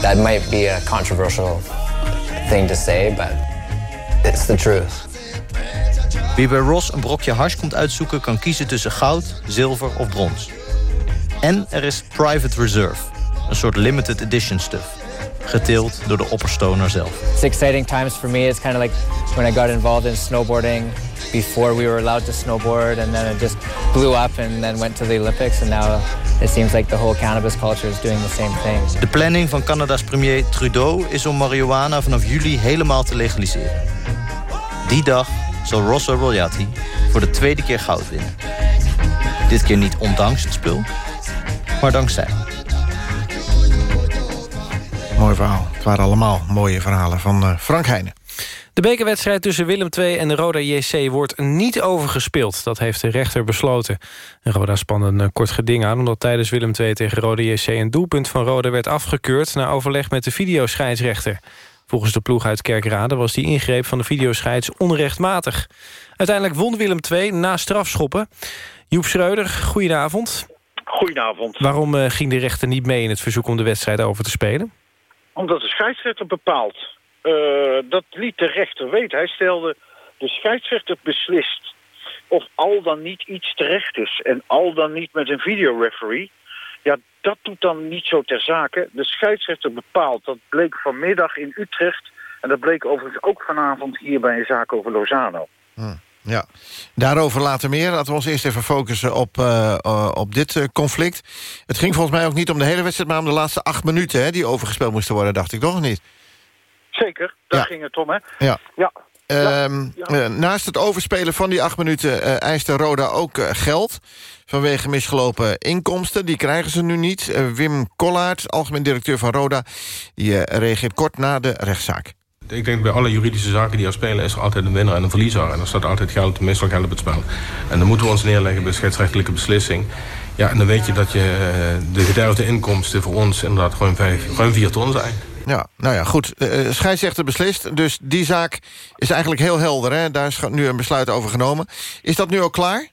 That might be a controversial thing to say, but it's the truth. Wie bij Ross een brokje hash komt uitzoeken... kan kiezen tussen goud, zilver of brons. En er is Private Reserve, een soort limited edition stuff. Geteeld door de opperstoner zelf. It's exciting times for me. It's kind of like when I got involved in snowboarding before we were allowed to snowboard, and then it just blew up and then went to the Olympics, and now it seems like the whole cannabis culture is doing the same thing. De planning van Canada's premier Trudeau is om marihuana vanaf juli helemaal te legaliseren. Die dag zal Ross Rebelliati voor de tweede keer goud winnen. Dit keer niet ondanks het spul, maar dankzij. Mooi verhaal. Het waren allemaal mooie verhalen van uh, Frank Heijnen. De bekerwedstrijd tussen Willem II en de Roda JC wordt niet overgespeeld. Dat heeft de rechter besloten. Roda spande een eh, kort geding aan... omdat tijdens Willem II tegen Roda JC een doelpunt van Roda werd afgekeurd... na overleg met de videoscheidsrechter. Volgens de ploeg uit Kerkrade was die ingreep van de videoscheids onrechtmatig. Uiteindelijk won Willem II na strafschoppen. Joep Schreuder, goedenavond. Goedenavond. Waarom uh, ging de rechter niet mee in het verzoek om de wedstrijd over te spelen? Omdat de scheidsrechter bepaalt. Uh, dat liet de rechter weten. Hij stelde, de scheidsrechter beslist of al dan niet iets terecht is. En al dan niet met een videoreferee. Ja, dat doet dan niet zo ter zake. De scheidsrechter bepaalt. Dat bleek vanmiddag in Utrecht. En dat bleek overigens ook vanavond hier bij een zaak over Lozano. Hmm. Ja, daarover later meer. Laten we ons eerst even focussen op, uh, uh, op dit uh, conflict. Het ging volgens mij ook niet om de hele wedstrijd... maar om de laatste acht minuten hè, die overgespeeld moesten worden, dacht ik toch niet? Zeker, daar Ja. ging het om, hè? Ja. Ja. Ehm, eh, naast het overspelen van die acht minuten eh, eiste Roda ook eh, geld... vanwege misgelopen inkomsten. Die krijgen ze nu niet. Wim Kollaert, algemeen directeur van Roda... die reageert kort na de rechtszaak. Ik denk bij alle juridische zaken die er spelen... is er altijd een winnaar en een verliezer. En er staat altijd geld, meestal geld op het spel. En dan moeten we ons neerleggen bij scheidsrechtelijke beslissing. Ja, en dan weet je dat je de gederfde inkomsten voor ons... inderdaad gewoon, vijf, gewoon vier ton zijn. Ja, nou ja, goed. Eh, scheidsrechter beslist. Dus die zaak is eigenlijk heel helder. Hè? Daar is nu een besluit over genomen. Is dat nu ook klaar?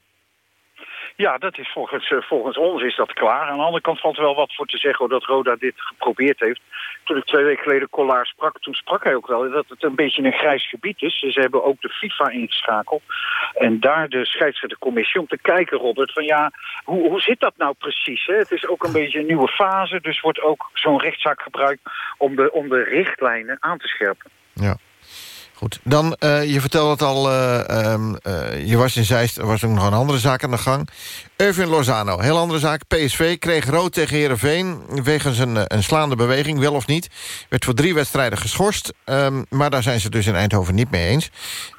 Ja, dat is volgens, eh, volgens ons is dat klaar. Aan de andere kant valt wel wat voor te zeggen dat Roda dit geprobeerd heeft. Toen ik twee weken geleden Collard sprak, toen sprak hij ook wel dat het een beetje een grijs gebied is. Ze hebben ook de FIFA ingeschakeld. En daar de scheidsrechtercommissie om te kijken, Robert, van ja, hoe, hoe zit dat nou precies? Hè? Het is ook een beetje een nieuwe fase, dus wordt ook zo'n rechtszaak gebruikt om de, om de richtlijnen aan te scherpen. Ja. Goed, dan, eh, je vertelde het al, eh, ehm, eh, je was in Zeist, er was ook nog een andere zaak aan de gang. Irvin Lozano, heel andere zaak. PSV kreeg rood tegen Heerenveen wegens een, een slaande beweging, wel of niet. Werd voor drie wedstrijden geschorst, ehm, maar daar zijn ze dus in Eindhoven niet mee eens.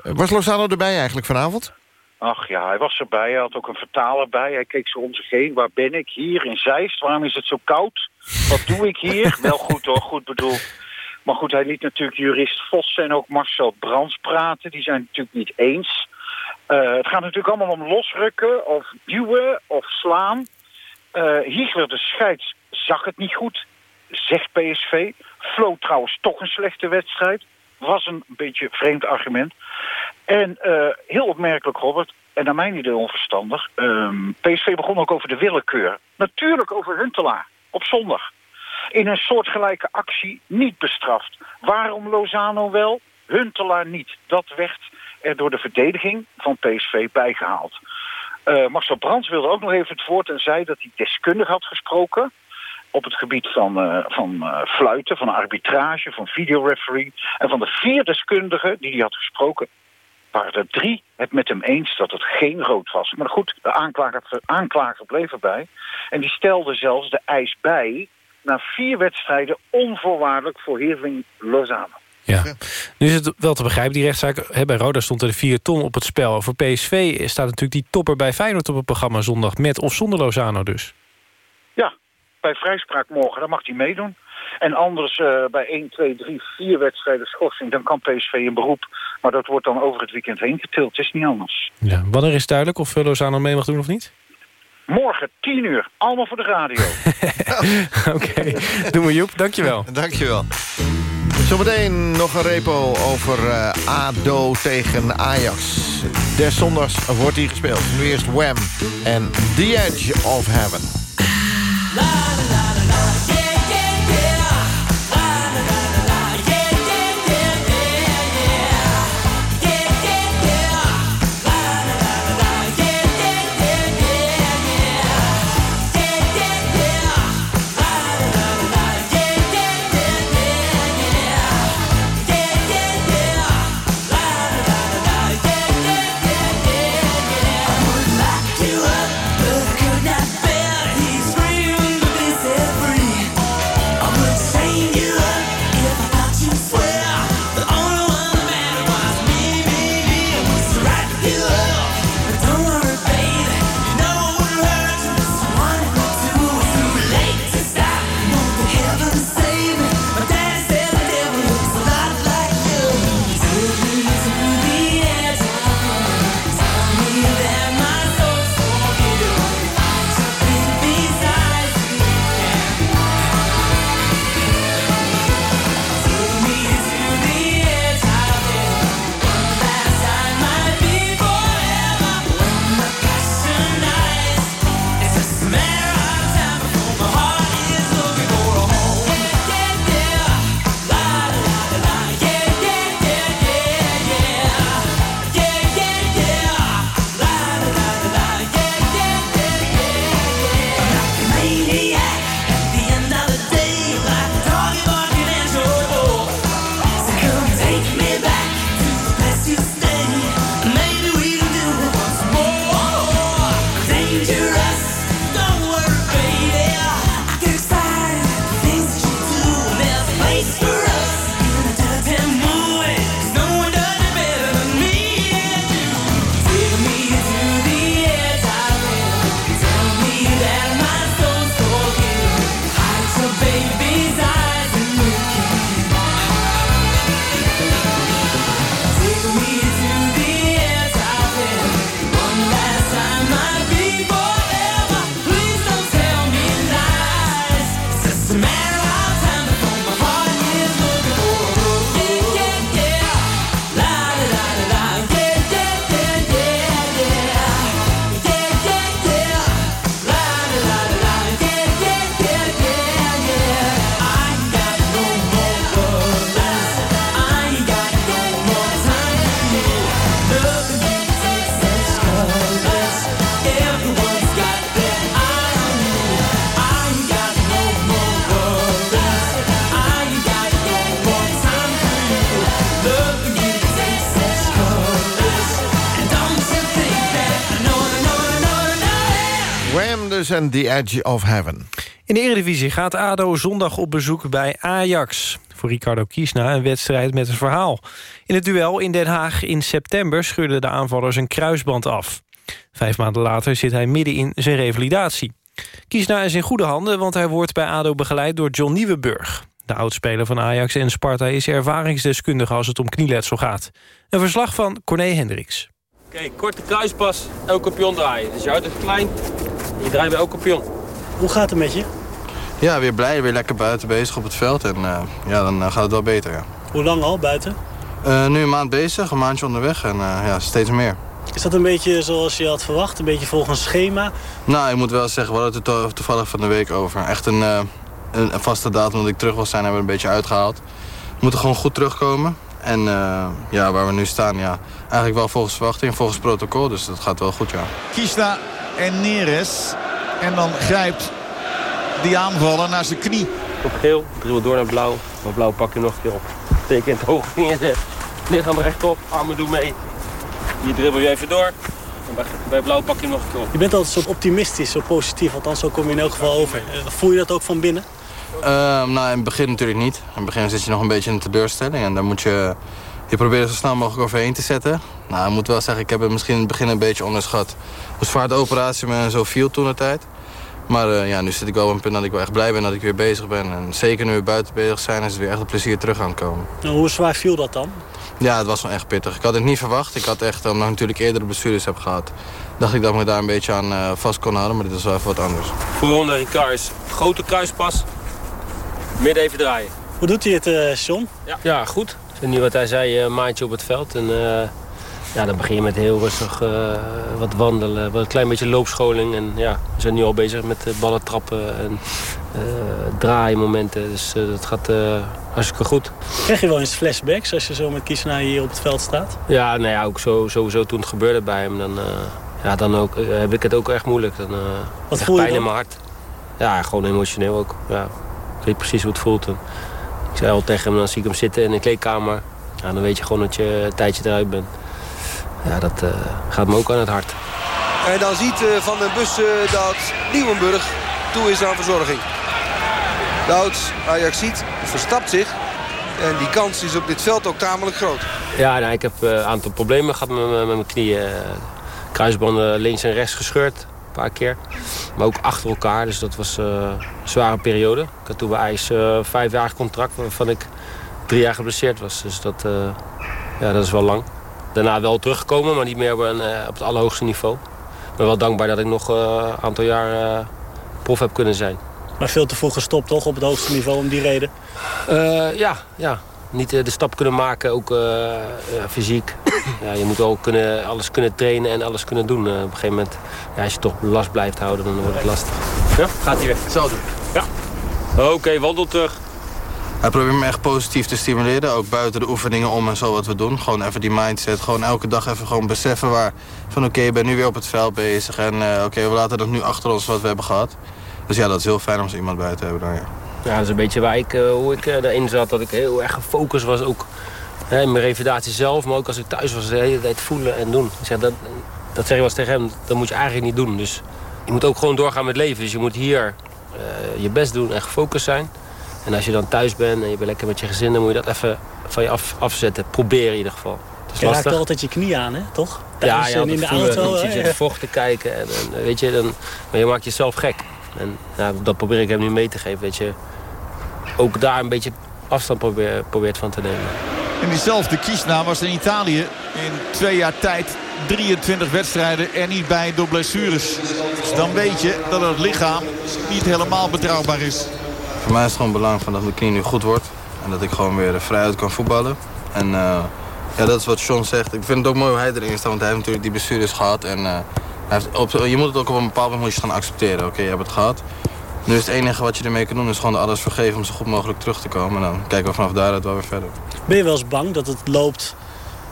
Was Lozano erbij eigenlijk vanavond? Ach ja, hij was erbij. Hij had ook een vertaler bij. Hij keek zo om zich heen. Waar ben ik? Hier in Zeist. Waarom is het zo koud? Wat doe ik hier? Wel goed hoor, goed bedoeld. Maar goed, hij liet natuurlijk jurist Vos en ook Marcel Brands praten. Die zijn het natuurlijk niet eens. Eh, het gaat natuurlijk allemaal om losrukken of duwen of slaan. Eh Hiegler, de scheids, zag het niet goed, zegt PSV. Floot trouwens toch een slechte wedstrijd. Was een beetje vreemd argument. En eh, heel opmerkelijk, Robert, en naar mijn idee onverstandig... ehm, PSV begon ook over de willekeur. Natuurlijk over Huntelaar, op zondag. In een soortgelijke actie niet bestraft. Waarom Lozano wel, Huntelaar niet? Dat werd er door de verdediging van PSV bijgehaald. Uh, Marcel Brands wilde ook nog even het woord en zei dat hij deskundig had gesproken op het gebied van, uh, van uh, fluiten, van arbitrage, van videoreferee. En van de vier deskundigen die hij had gesproken, waren er drie het met hem eens dat het geen rood was. Maar goed, de aanklager, aanklager bleef erbij. En die stelde zelfs de eis bij na vier wedstrijden onvoorwaardelijk voor Heerling Lozano. Ja. Nu is het wel te begrijpen, die rechtszaak... bij Roda stond er de 4 ton op het spel. Voor PSV staat natuurlijk die topper bij Feyenoord op het programma zondag... met of zonder Lozano dus. Ja, bij vrijspraak morgen, dan mag hij meedoen. En anders uh, bij 1, 2, 3, 4 wedstrijden schorsing... dan kan PSV een beroep. Maar dat wordt dan over het weekend heen getild. Het is niet anders. Ja, wanneer is duidelijk of Lozano mee mag doen of niet? Morgen, 10 uur. Allemaal voor de radio. Oké, okay. doe maar Joep. Dankjewel. Dankjewel. Zometeen nog een repo over uh, ADO tegen Ajax. Des zondags wordt hij gespeeld. Nu eerst Wham en The Edge of Heaven. La, la, la, en The Edge of Heaven. In de Eredivisie gaat ADO zondag op bezoek bij Ajax. Voor Ricardo Kiesna een wedstrijd met een verhaal. In het duel in Den Haag in september scheurde de aanvaller zijn kruisband af. Vijf maanden later zit hij midden in zijn revalidatie. Kiesna is in goede handen, want hij wordt bij ADO begeleid door John Nieuwenburg. De oudspeler van Ajax en Sparta is ervaringsdeskundige als het om knieletsel gaat. Een verslag van Corné Hendricks. Oké, korte kruispas, elke pion draaien. Dus je houdt het klein, je draait bij elke pion. Hoe gaat het met je? Ja, weer blij, weer lekker buiten bezig op het veld. En uh, ja, dan uh, gaat het wel beter, ja. Hoe lang al buiten? Uh, nu een maand bezig, een maandje onderweg en ja, steeds meer. Is dat een beetje zoals je had verwacht? Een beetje volgens schema? Nou, ik moet wel zeggen, we hadden het er toevallig van de week over. Echt een, een, een vaste datum dat ik terug wil zijn, hebben we een beetje uitgehaald. We moeten gewoon goed terugkomen. En uh, ja, waar we nu staan, ja, eigenlijk wel volgens verwachting, volgens protocol. Dus dat gaat wel goed, ja. Kista en Neres. En dan grijpt die aanvaller naar zijn knie. Op geel, dribbel door naar blauw. Maar blauw pak je nog een keer op. Tekent hoog neerzet. Lichaam rechtop, armen doen mee. Hier dribbel je even door. Bij, bij blauw pak je hem nog een keer op. Je bent altijd zo optimistisch, zo positief. Althans, zo kom je in elk geval over. Eh, voel je dat ook van binnen? Uh, nou, in het begin natuurlijk niet. In het begin zit je nog een beetje in de teleurstelling. En dan moet je je proberen zo snel mogelijk overheen te zetten. Nou, ik moet wel zeggen, ik heb het misschien in het begin een beetje onderschat. Hoe zwaar de operatie me zo viel toen de tijd. Maar uh, ja, nu zit ik wel op een punt dat ik wel echt blij ben dat ik weer bezig ben. En zeker nu we buiten bezig zijn, is het weer echt een plezier terug aan het komen. Nou, hoe zwaar viel dat dan? Ja, het was wel echt pittig. Ik had het niet verwacht. Ik had echt, omdat ik natuurlijk eerdere blessures heb gehad... dacht ik dat ik me daar een beetje aan uh, vast kon houden. Maar dit is wel even wat anders. Voorronde Ricard is grote kruispas. Midden even draaien. Hoe doet hij het, uh, John? Ja, ja goed. Weet niet wat hij zei, uh, maandje op het veld. En, ja, dan begin je met heel rustig wat wandelen, wat een klein beetje loopscholing. En ja, we zijn nu al bezig met ballen trappen en draaimomenten. Dus dat gaat hartstikke goed. Krijg je wel eens flashbacks als je zo met Kiesna hier op het veld staat? Ja, nou ja, ook zo, sowieso toen het gebeurde bij hem. Dan, ja, dan ook, heb ik het ook echt moeilijk. Dan, Wat voel je pijn dan? in mijn hart. Ja, gewoon emotioneel ook. Ja, ik weet precies hoe het voelt. En ik zei al tegen hem, dan zie ik hem zitten in de kleedkamer. Ja, dan weet je gewoon dat je een tijdje eruit bent. Ja, dat gaat me ook aan het hart. En dan ziet Van den Bus dat Nieuwenburg toe is aan verzorging. Douds, Ajax ziet, verstapt zich. En die kans is op dit veld ook tamelijk groot. Ja, nou, ik heb een aantal problemen gehad met, met mijn knieën. Kruisbanden links en rechts gescheurd. Paar keer. Maar ook achter elkaar. Dus dat was uh, een zware periode. Ik had toen bij IJs uh, vijf jaar contract. Waarvan ik drie jaar geblesseerd was. Dus dat, uh, ja, dat is wel lang. Daarna wel teruggekomen. Maar niet meer op, een, op het allerhoogste niveau. Ik ben wel dankbaar dat ik nog een aantal jaar prof heb kunnen zijn. Maar veel te vroeg gestopt toch op het hoogste niveau om die reden? Uh, ja, ja. Niet uh, de stap kunnen maken, ook uh, fysiek. ja, je moet wel kunnen, alles kunnen trainen en alles kunnen doen. op een gegeven moment, ja, als je toch last blijft houden, dan wordt het lastig. Ja, gaat hij weer. Zo doen. Ja. Oké, okay, wandel terug. Hij probeert me echt positief te stimuleren. Ook buiten de oefeningen om en zo wat we doen. Gewoon even die mindset. Gewoon elke dag even gewoon beseffen waar... Van oké, okay, ik ben nu weer op het veld bezig. En oké, okay, we laten dat nu achter ons wat we hebben gehad. Dus ja, dat is heel fijn om zo iemand bij te hebben dan, ja. Ja, dat is een beetje waar ik, uh, hoe ik uh, erin zat. Dat ik heel erg gefocust was. Ook hè, in mijn revalidatie zelf. Maar ook als ik thuis was, de hele tijd voelen en doen. Ik zeg, dat, dat zeg ik wel eens tegen hem. Dat moet je eigenlijk niet doen. Dus je moet ook gewoon doorgaan met leven. Dus je moet hier uh, je best doen en gefocust zijn. En als je dan thuis bent en je bent lekker met je gezin... dan moet je dat even van je af, afzetten. Proberen in ieder geval. Je lastig. raakt altijd je knie aan, hè? toch? Thuis ja, ja, in de voelen, auto. Je zit vocht te kijken. En, en, weet je, dan, maar je maakt jezelf gek. En ja, dat probeer ik hem nu mee te geven. Dat je ook daar een beetje afstand probeer, probeert van te nemen. En diezelfde kiesnaam was in Italië in twee jaar tijd 23 wedstrijden er niet bij door blessures. Dus dan weet je dat het lichaam niet helemaal betrouwbaar is. Voor mij is het gewoon belangrijk van dat mijn knie nu goed wordt. En dat ik gewoon weer vrijuit kan voetballen. En uh, ja, dat is wat Sean zegt. Ik vind het ook mooi hoe hij erin staat. Want hij heeft natuurlijk die blessures gehad. En, uh, heeft op, je moet het ook op een bepaald moment gaan accepteren. Oké, okay, je hebt het gehad. Nu is het enige wat je ermee kan doen is gewoon alles vergeven om zo goed mogelijk terug te komen. En dan kijken we vanaf daaruit wel weer verder. Ben je wel eens bang dat het loopt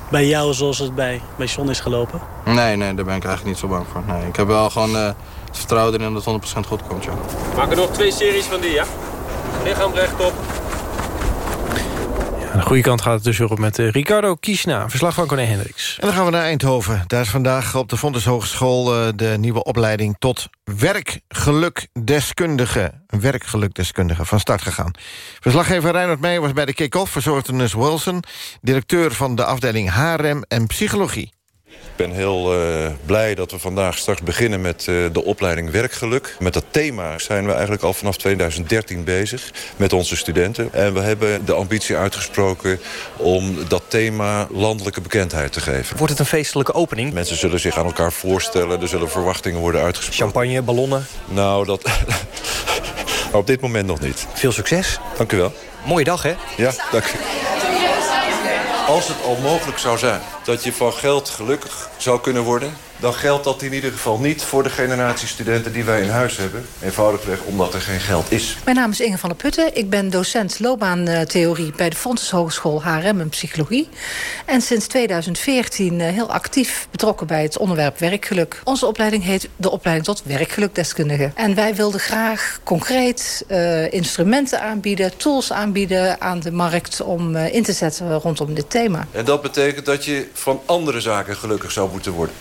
bij jou zoals het bij, bij John is gelopen? Nee, nee, daar ben ik eigenlijk niet zo bang voor. Nee, ik heb wel gewoon uh, het vertrouwen erin dat het 100% goed komt. Ja. We maken nog twee series van die, ja? Lichaam rechtop. Aan de goede kant gaat het dus weer op met uh, Ricardo Kiesna. Verslag van Corné Hendricks. En dan gaan we naar Eindhoven. Daar is vandaag op de Fontes Hogeschool uh, de nieuwe opleiding tot werkgelukdeskundige. Werkgelukdeskundige van start gegaan. Verslaggever Reinhard Meijer was bij de kick-off. Verzorgde Nus Wilson, directeur van de afdeling HRM en Psychologie. Ik ben heel uh, blij dat we vandaag straks beginnen met uh, de opleiding werkgeluk. Met dat thema zijn we eigenlijk al vanaf 2013 bezig met onze studenten. En we hebben de ambitie uitgesproken om dat thema landelijke bekendheid te geven. Wordt het een feestelijke opening? Mensen zullen zich aan elkaar voorstellen, er zullen verwachtingen worden uitgesproken. Champagne, ballonnen? Nou, dat... op dit moment nog niet. Veel succes. Dank u wel. Mooie dag, hè? Ja, dank u. Als het al mogelijk zou zijn dat je van geld gelukkig zou kunnen worden... dan geldt dat in ieder geval niet voor de generatie studenten die wij in huis hebben. Eenvoudigweg omdat er geen geld is. Mijn naam is Inge van der Putten. Ik ben docent loopbaantheorie bij de Fontes Hogeschool HRM en Psychologie. En sinds 2014 eh, heel actief betrokken bij het onderwerp werkgeluk. Onze opleiding heet de opleiding tot werkgelukdeskundige. En wij wilden graag concreet uh, instrumenten aanbieden, tools aanbieden aan de markt om uh, in te zetten rondom dit thema. En dat betekent dat je van andere zaken gelukkig zou moeten worden.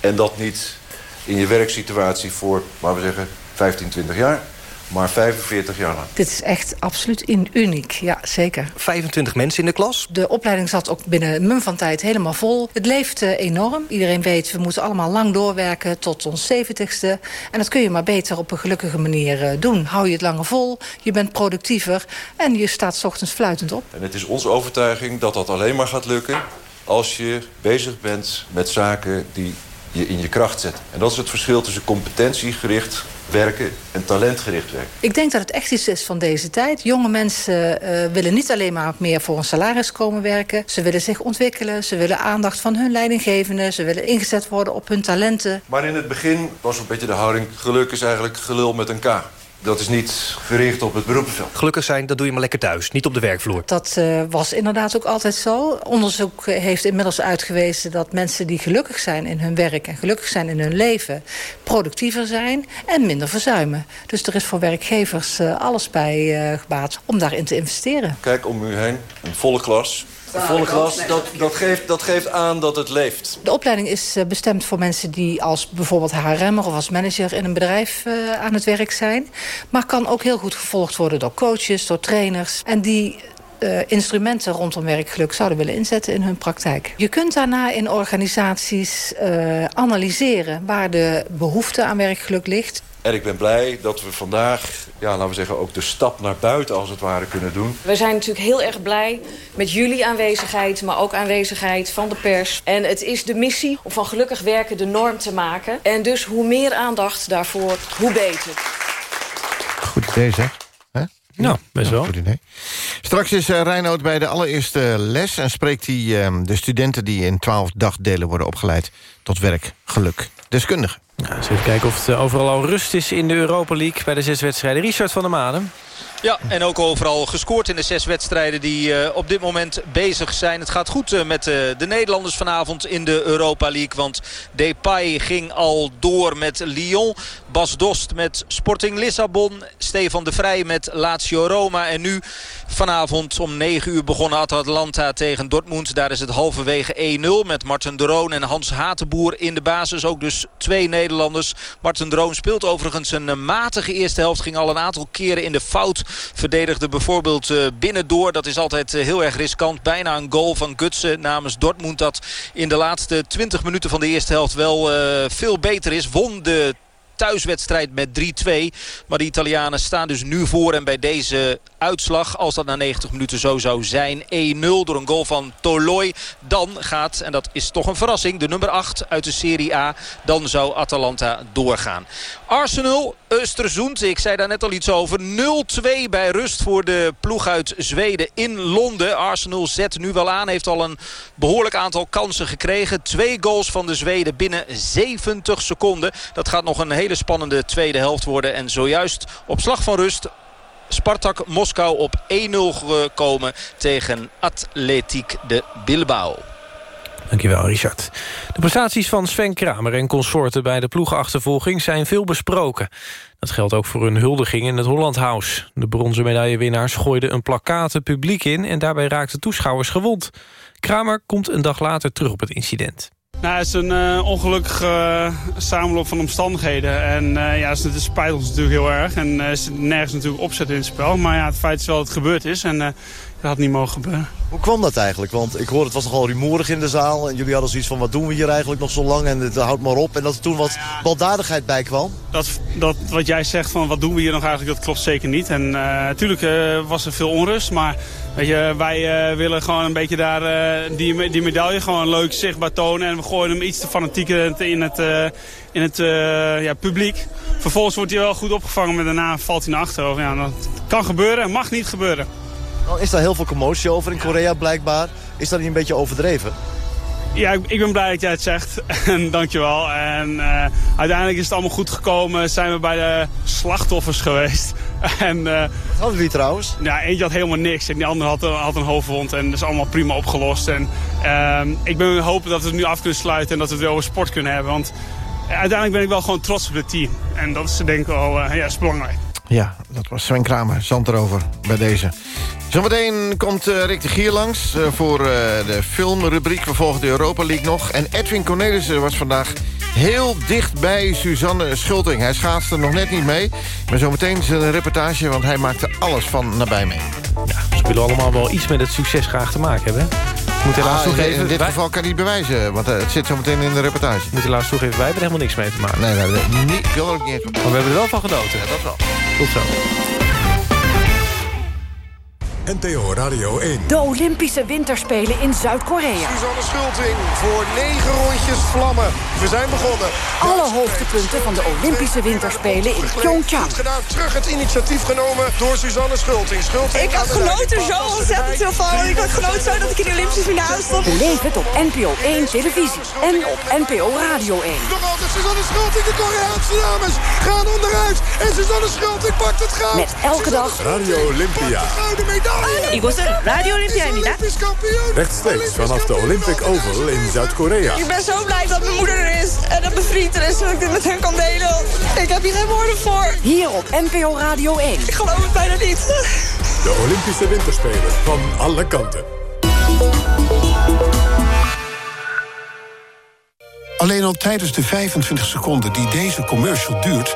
En dat niet in je werksituatie voor, laten we zeggen, 15, 20 jaar maar 45 jaar lang. Dit is echt absoluut in uniek, ja, zeker. 25 mensen in de klas? De opleiding zat ook binnen een mum van tijd helemaal vol. Het leeft uh, enorm. Iedereen weet, we moeten allemaal lang doorwerken tot ons 70ste. En dat kun je maar beter op een gelukkige manier uh, doen. Hou je het langer vol, je bent productiever... en je staat s ochtends fluitend op. En het is onze overtuiging dat dat alleen maar gaat lukken... als je bezig bent met zaken die je in je kracht zet. En dat is het verschil tussen competentiegericht werken en talentgericht werken. Ik denk dat het echt iets is van deze tijd. Jonge mensen uh, willen niet alleen maar meer voor een salaris komen werken. Ze willen zich ontwikkelen. Ze willen aandacht van hun leidinggevenden. Ze willen ingezet worden op hun talenten. Maar in het begin was een beetje de houding... geluk is eigenlijk gelul met een K. Dat is niet gericht op het beroepenveld. Gelukkig zijn, dat doe je maar lekker thuis, niet op de werkvloer. Dat uh, was inderdaad ook altijd zo. Onderzoek heeft inmiddels uitgewezen dat mensen die gelukkig zijn in hun werk... en gelukkig zijn in hun leven, productiever zijn en minder verzuimen. Dus er is voor werkgevers uh, alles bij uh, gebaat om daarin te investeren. Kijk om u heen, een volle klas, volle klas, dat, dat, geeft, dat geeft aan dat het leeft. De opleiding is uh, bestemd voor mensen die als bijvoorbeeld HRM'er of als manager in een bedrijf uh, aan het werk zijn. Maar kan ook heel goed gevolgd worden door coaches, door trainers. En die uh, instrumenten rondom werkgeluk zouden willen inzetten in hun praktijk. Je kunt daarna in organisaties uh, analyseren waar de behoefte aan werkgeluk ligt. En ik ben blij dat we vandaag, ja, laten we zeggen, ook de stap naar buiten als het ware kunnen doen. We zijn natuurlijk heel erg blij met jullie aanwezigheid, maar ook aanwezigheid van de pers. En het is de missie om van gelukkig werken de norm te maken. En dus hoe meer aandacht daarvoor, hoe beter. Goed idee, zeg. Nou, best wel. Goed idee. Straks is uh, Reinoud bij de allereerste les... en spreekt hij uh, de studenten die in twaalf dagdelen worden opgeleid... tot werk, geluk, deskundigen. Nou, eens even kijken of het overal al rust is in de Europa League... bij de zes wedstrijden. Richard van der Maden. Ja, en ook overal gescoord in de zes wedstrijden die uh, op dit moment bezig zijn. Het gaat goed uh, met uh, de Nederlanders vanavond in de Europa League. Want Depay ging al door met Lyon. Bas Dost met Sporting Lissabon. Stefan de Vrij met Lazio Roma. En nu vanavond om 9 uur begonnen Atalanta tegen Dortmund. Daar is het halverwege 1-0 met Martin de Roon en Hans Hatenboer in de basis. Ook dus twee Nederlanders. Martin de Roon speelt overigens een matige eerste helft. Ging al een aantal keren in de fout verdedigde bijvoorbeeld uh, binnendoor. Dat is altijd uh, heel erg riskant. Bijna een goal van Gutsen namens Dortmund. Dat in de laatste 20 minuten van de eerste helft wel veel beter is. Won de thuiswedstrijd met 3-2. Maar de Italianen staan dus nu voor. En bij deze uitslag, als dat na 90 minuten zo zou zijn, 1-0 door een goal van Toloi. Dan gaat, en dat is toch een verrassing, de nummer 8 uit de Serie A. Dan zou Atalanta doorgaan. Arsenal, Östersund, ik zei daar net al iets over. 0-2 bij rust voor de ploeg uit Zweden in Londen. Arsenal zet nu wel aan, heeft al een behoorlijk aantal kansen gekregen. Twee goals van de Zweden binnen 70 seconden. Dat gaat nog een hele spannende tweede helft worden. En zojuist op slag van rust Spartak Moskou op 1-0 gekomen tegen Atletiek de Bilbao. Dankjewel, Richard. De prestaties van Sven Kramer en consorten bij de ploegenachtervolging zijn veel besproken. Dat geldt ook voor hun huldiging in het Holland House. De bronzen medaillewinnaars gooiden een plakkaat het publiek in... en daarbij raakten toeschouwers gewond. Kramer komt een dag later terug op het incident. Nou, het is een uh, ongelukkige uh, samenloop van omstandigheden. En uh, ja, het, het spijt ons natuurlijk heel erg. En er is nergens natuurlijk opzet in het spel. Maar ja, het feit is wel dat het gebeurd is. En dat had niet mogen gebeuren. Hoe kwam dat eigenlijk? Want ik hoorde het was nogal rumoerig in de zaal. En jullie hadden zoiets van, wat doen we hier eigenlijk nog zo lang? En het houdt maar op. En dat er toen wat baldadigheid bij kwam. Dat, dat wat jij zegt van, wat doen we hier nog eigenlijk? Dat klopt zeker niet. En natuurlijk was er veel onrust. Maar weet je, wij willen gewoon een beetje daar die, die medaille gewoon leuk zichtbaar tonen. En we gooien hem iets te fanatieker in het, in het ja, publiek. Vervolgens wordt hij wel goed opgevangen, maar daarna valt hij naar achteren. Ja, dat kan gebeuren en mag niet gebeuren. Nou is daar heel veel commotie over in Korea blijkbaar. Is dat niet een beetje overdreven? Ja, ik, ben blij dat jij het zegt. En dankjewel. En uh, uiteindelijk is het allemaal goed gekomen. Zijn we bij de slachtoffers geweest. En, uh, Wat hadden jullie trouwens? Ja, eentje had helemaal niks. En die andere had, had een hoofdwond. En dat is allemaal prima opgelost. En uh, ik ben hopen dat we het nu af kunnen sluiten. En dat we het weer over sport kunnen hebben. Want uiteindelijk ben ik wel gewoon trots op het team. En dat is denk ik wel ja, is belangrijk. Ja, dat was Sven Kramer. Zand erover bij deze. Zometeen komt uh, Rick de Gier langs uh, voor uh, de filmrubriek. We volgen de Europa League nog. En Edwin Cornelissen was vandaag heel dicht bij Suzanne Schulting. Hij schaatste nog net niet mee. Maar zometeen zijn reportage, want hij maakte alles van nabij mee. Ja, ze willen allemaal wel iets met het succes graag te maken hebben. Ik moet helaas ah, toegeven... In dit wij... geval kan hij het bewijzen, want het zit zo meteen in de reportage. Ik moet helaas toegeven, wij hebben er helemaal niks mee te maken. Nee, we hebben er niet, ik wil er ook niet Maar we hebben er wel van genoten. Ja, dat wel. Tot NPO Radio 1. De Olympische Winterspelen in Zuid-Korea. Suzanne Schulting voor negen rondjes vlammen. We zijn begonnen. Alle hoogtepunten van de Olympische Winterspelen in Pyeongchang. gedaan. Terug het initiatief genomen door Suzanne Schulting. Schulting ik had genoten zo ontzettend veel van. Ik had genoten zo dat ik in de Olympische finale stond. Beleef het op NPO 1 televisie en op NPO Radio 1. Nog altijd Suzanne Schulting. De Koreaanse dames gaan onderuit. En Suzanne Schulting pakt het goud. Met elke dag Radio Olympia. gouden medaille. 이곳은 라디오 올림피아입니다. Rechtstreeks vanaf de Olympic Oval in Zuid-Korea. Ik ben zo blij dat mijn moeder er is en dat mijn vriend er is, dat ik dit met hen kan delen. Ik heb hier geen woorden voor. Hier op NPO Radio 1. Ik geloof het bijna niet. De Olympische Winterspelen van alle kanten. Alleen al tijdens de 25 seconden die deze commercial duurt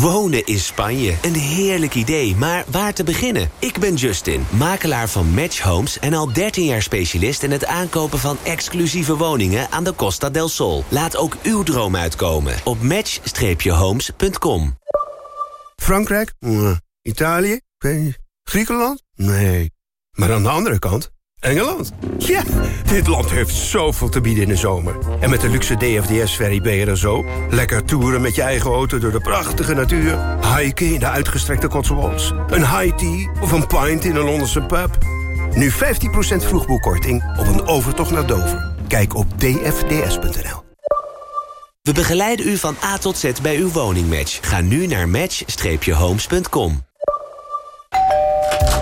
Wonen in Spanje. Een heerlijk idee, maar waar te beginnen? Ik ben Justin, makelaar van Match Homes... en al 13 jaar specialist in het aankopen van exclusieve woningen... aan de Costa del Sol. Laat ook uw droom uitkomen op match-homes.com. Frankrijk? Italië? Griekenland? Nee. Maar aan de andere kant... Engeland? Ja, dit land heeft zoveel te bieden in de zomer. En met de luxe DFDS-ferry ben je er zo. Lekker toeren met je eigen auto door de prachtige natuur. Hiken in de uitgestrekte Cotswolds. Een high tea of een pint in een Londense pub. Nu 15% vroegboekkorting op een overtocht naar Dover. Kijk op dfds.nl. We begeleiden u van A tot Z bij uw woningmatch. Ga nu naar match-homes.com.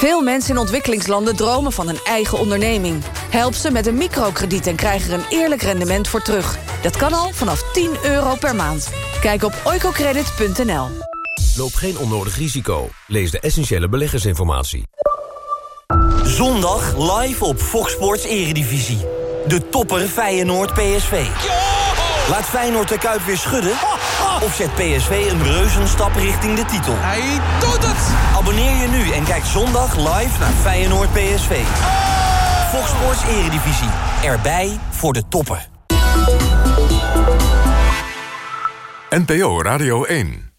Veel mensen in ontwikkelingslanden dromen van een eigen onderneming. Help ze met een microkrediet en krijg er een eerlijk rendement voor terug. Dat kan al vanaf 10 euro per maand. Kijk op oicocredit.nl. Loop geen onnodig risico. Lees de essentiële beleggersinformatie. Zondag live op Fox Sports Eredivisie. De topper Feyenoord PSV. Laat Feyenoord de Kuip weer schudden? Of zet PSV een reuzenstap richting de titel? Hij doet het! Abonneer je nu en kijk zondag live naar Feyenoord PSV. Fox Sports Eredivisie. Erbij voor de topper. NPO Radio 1.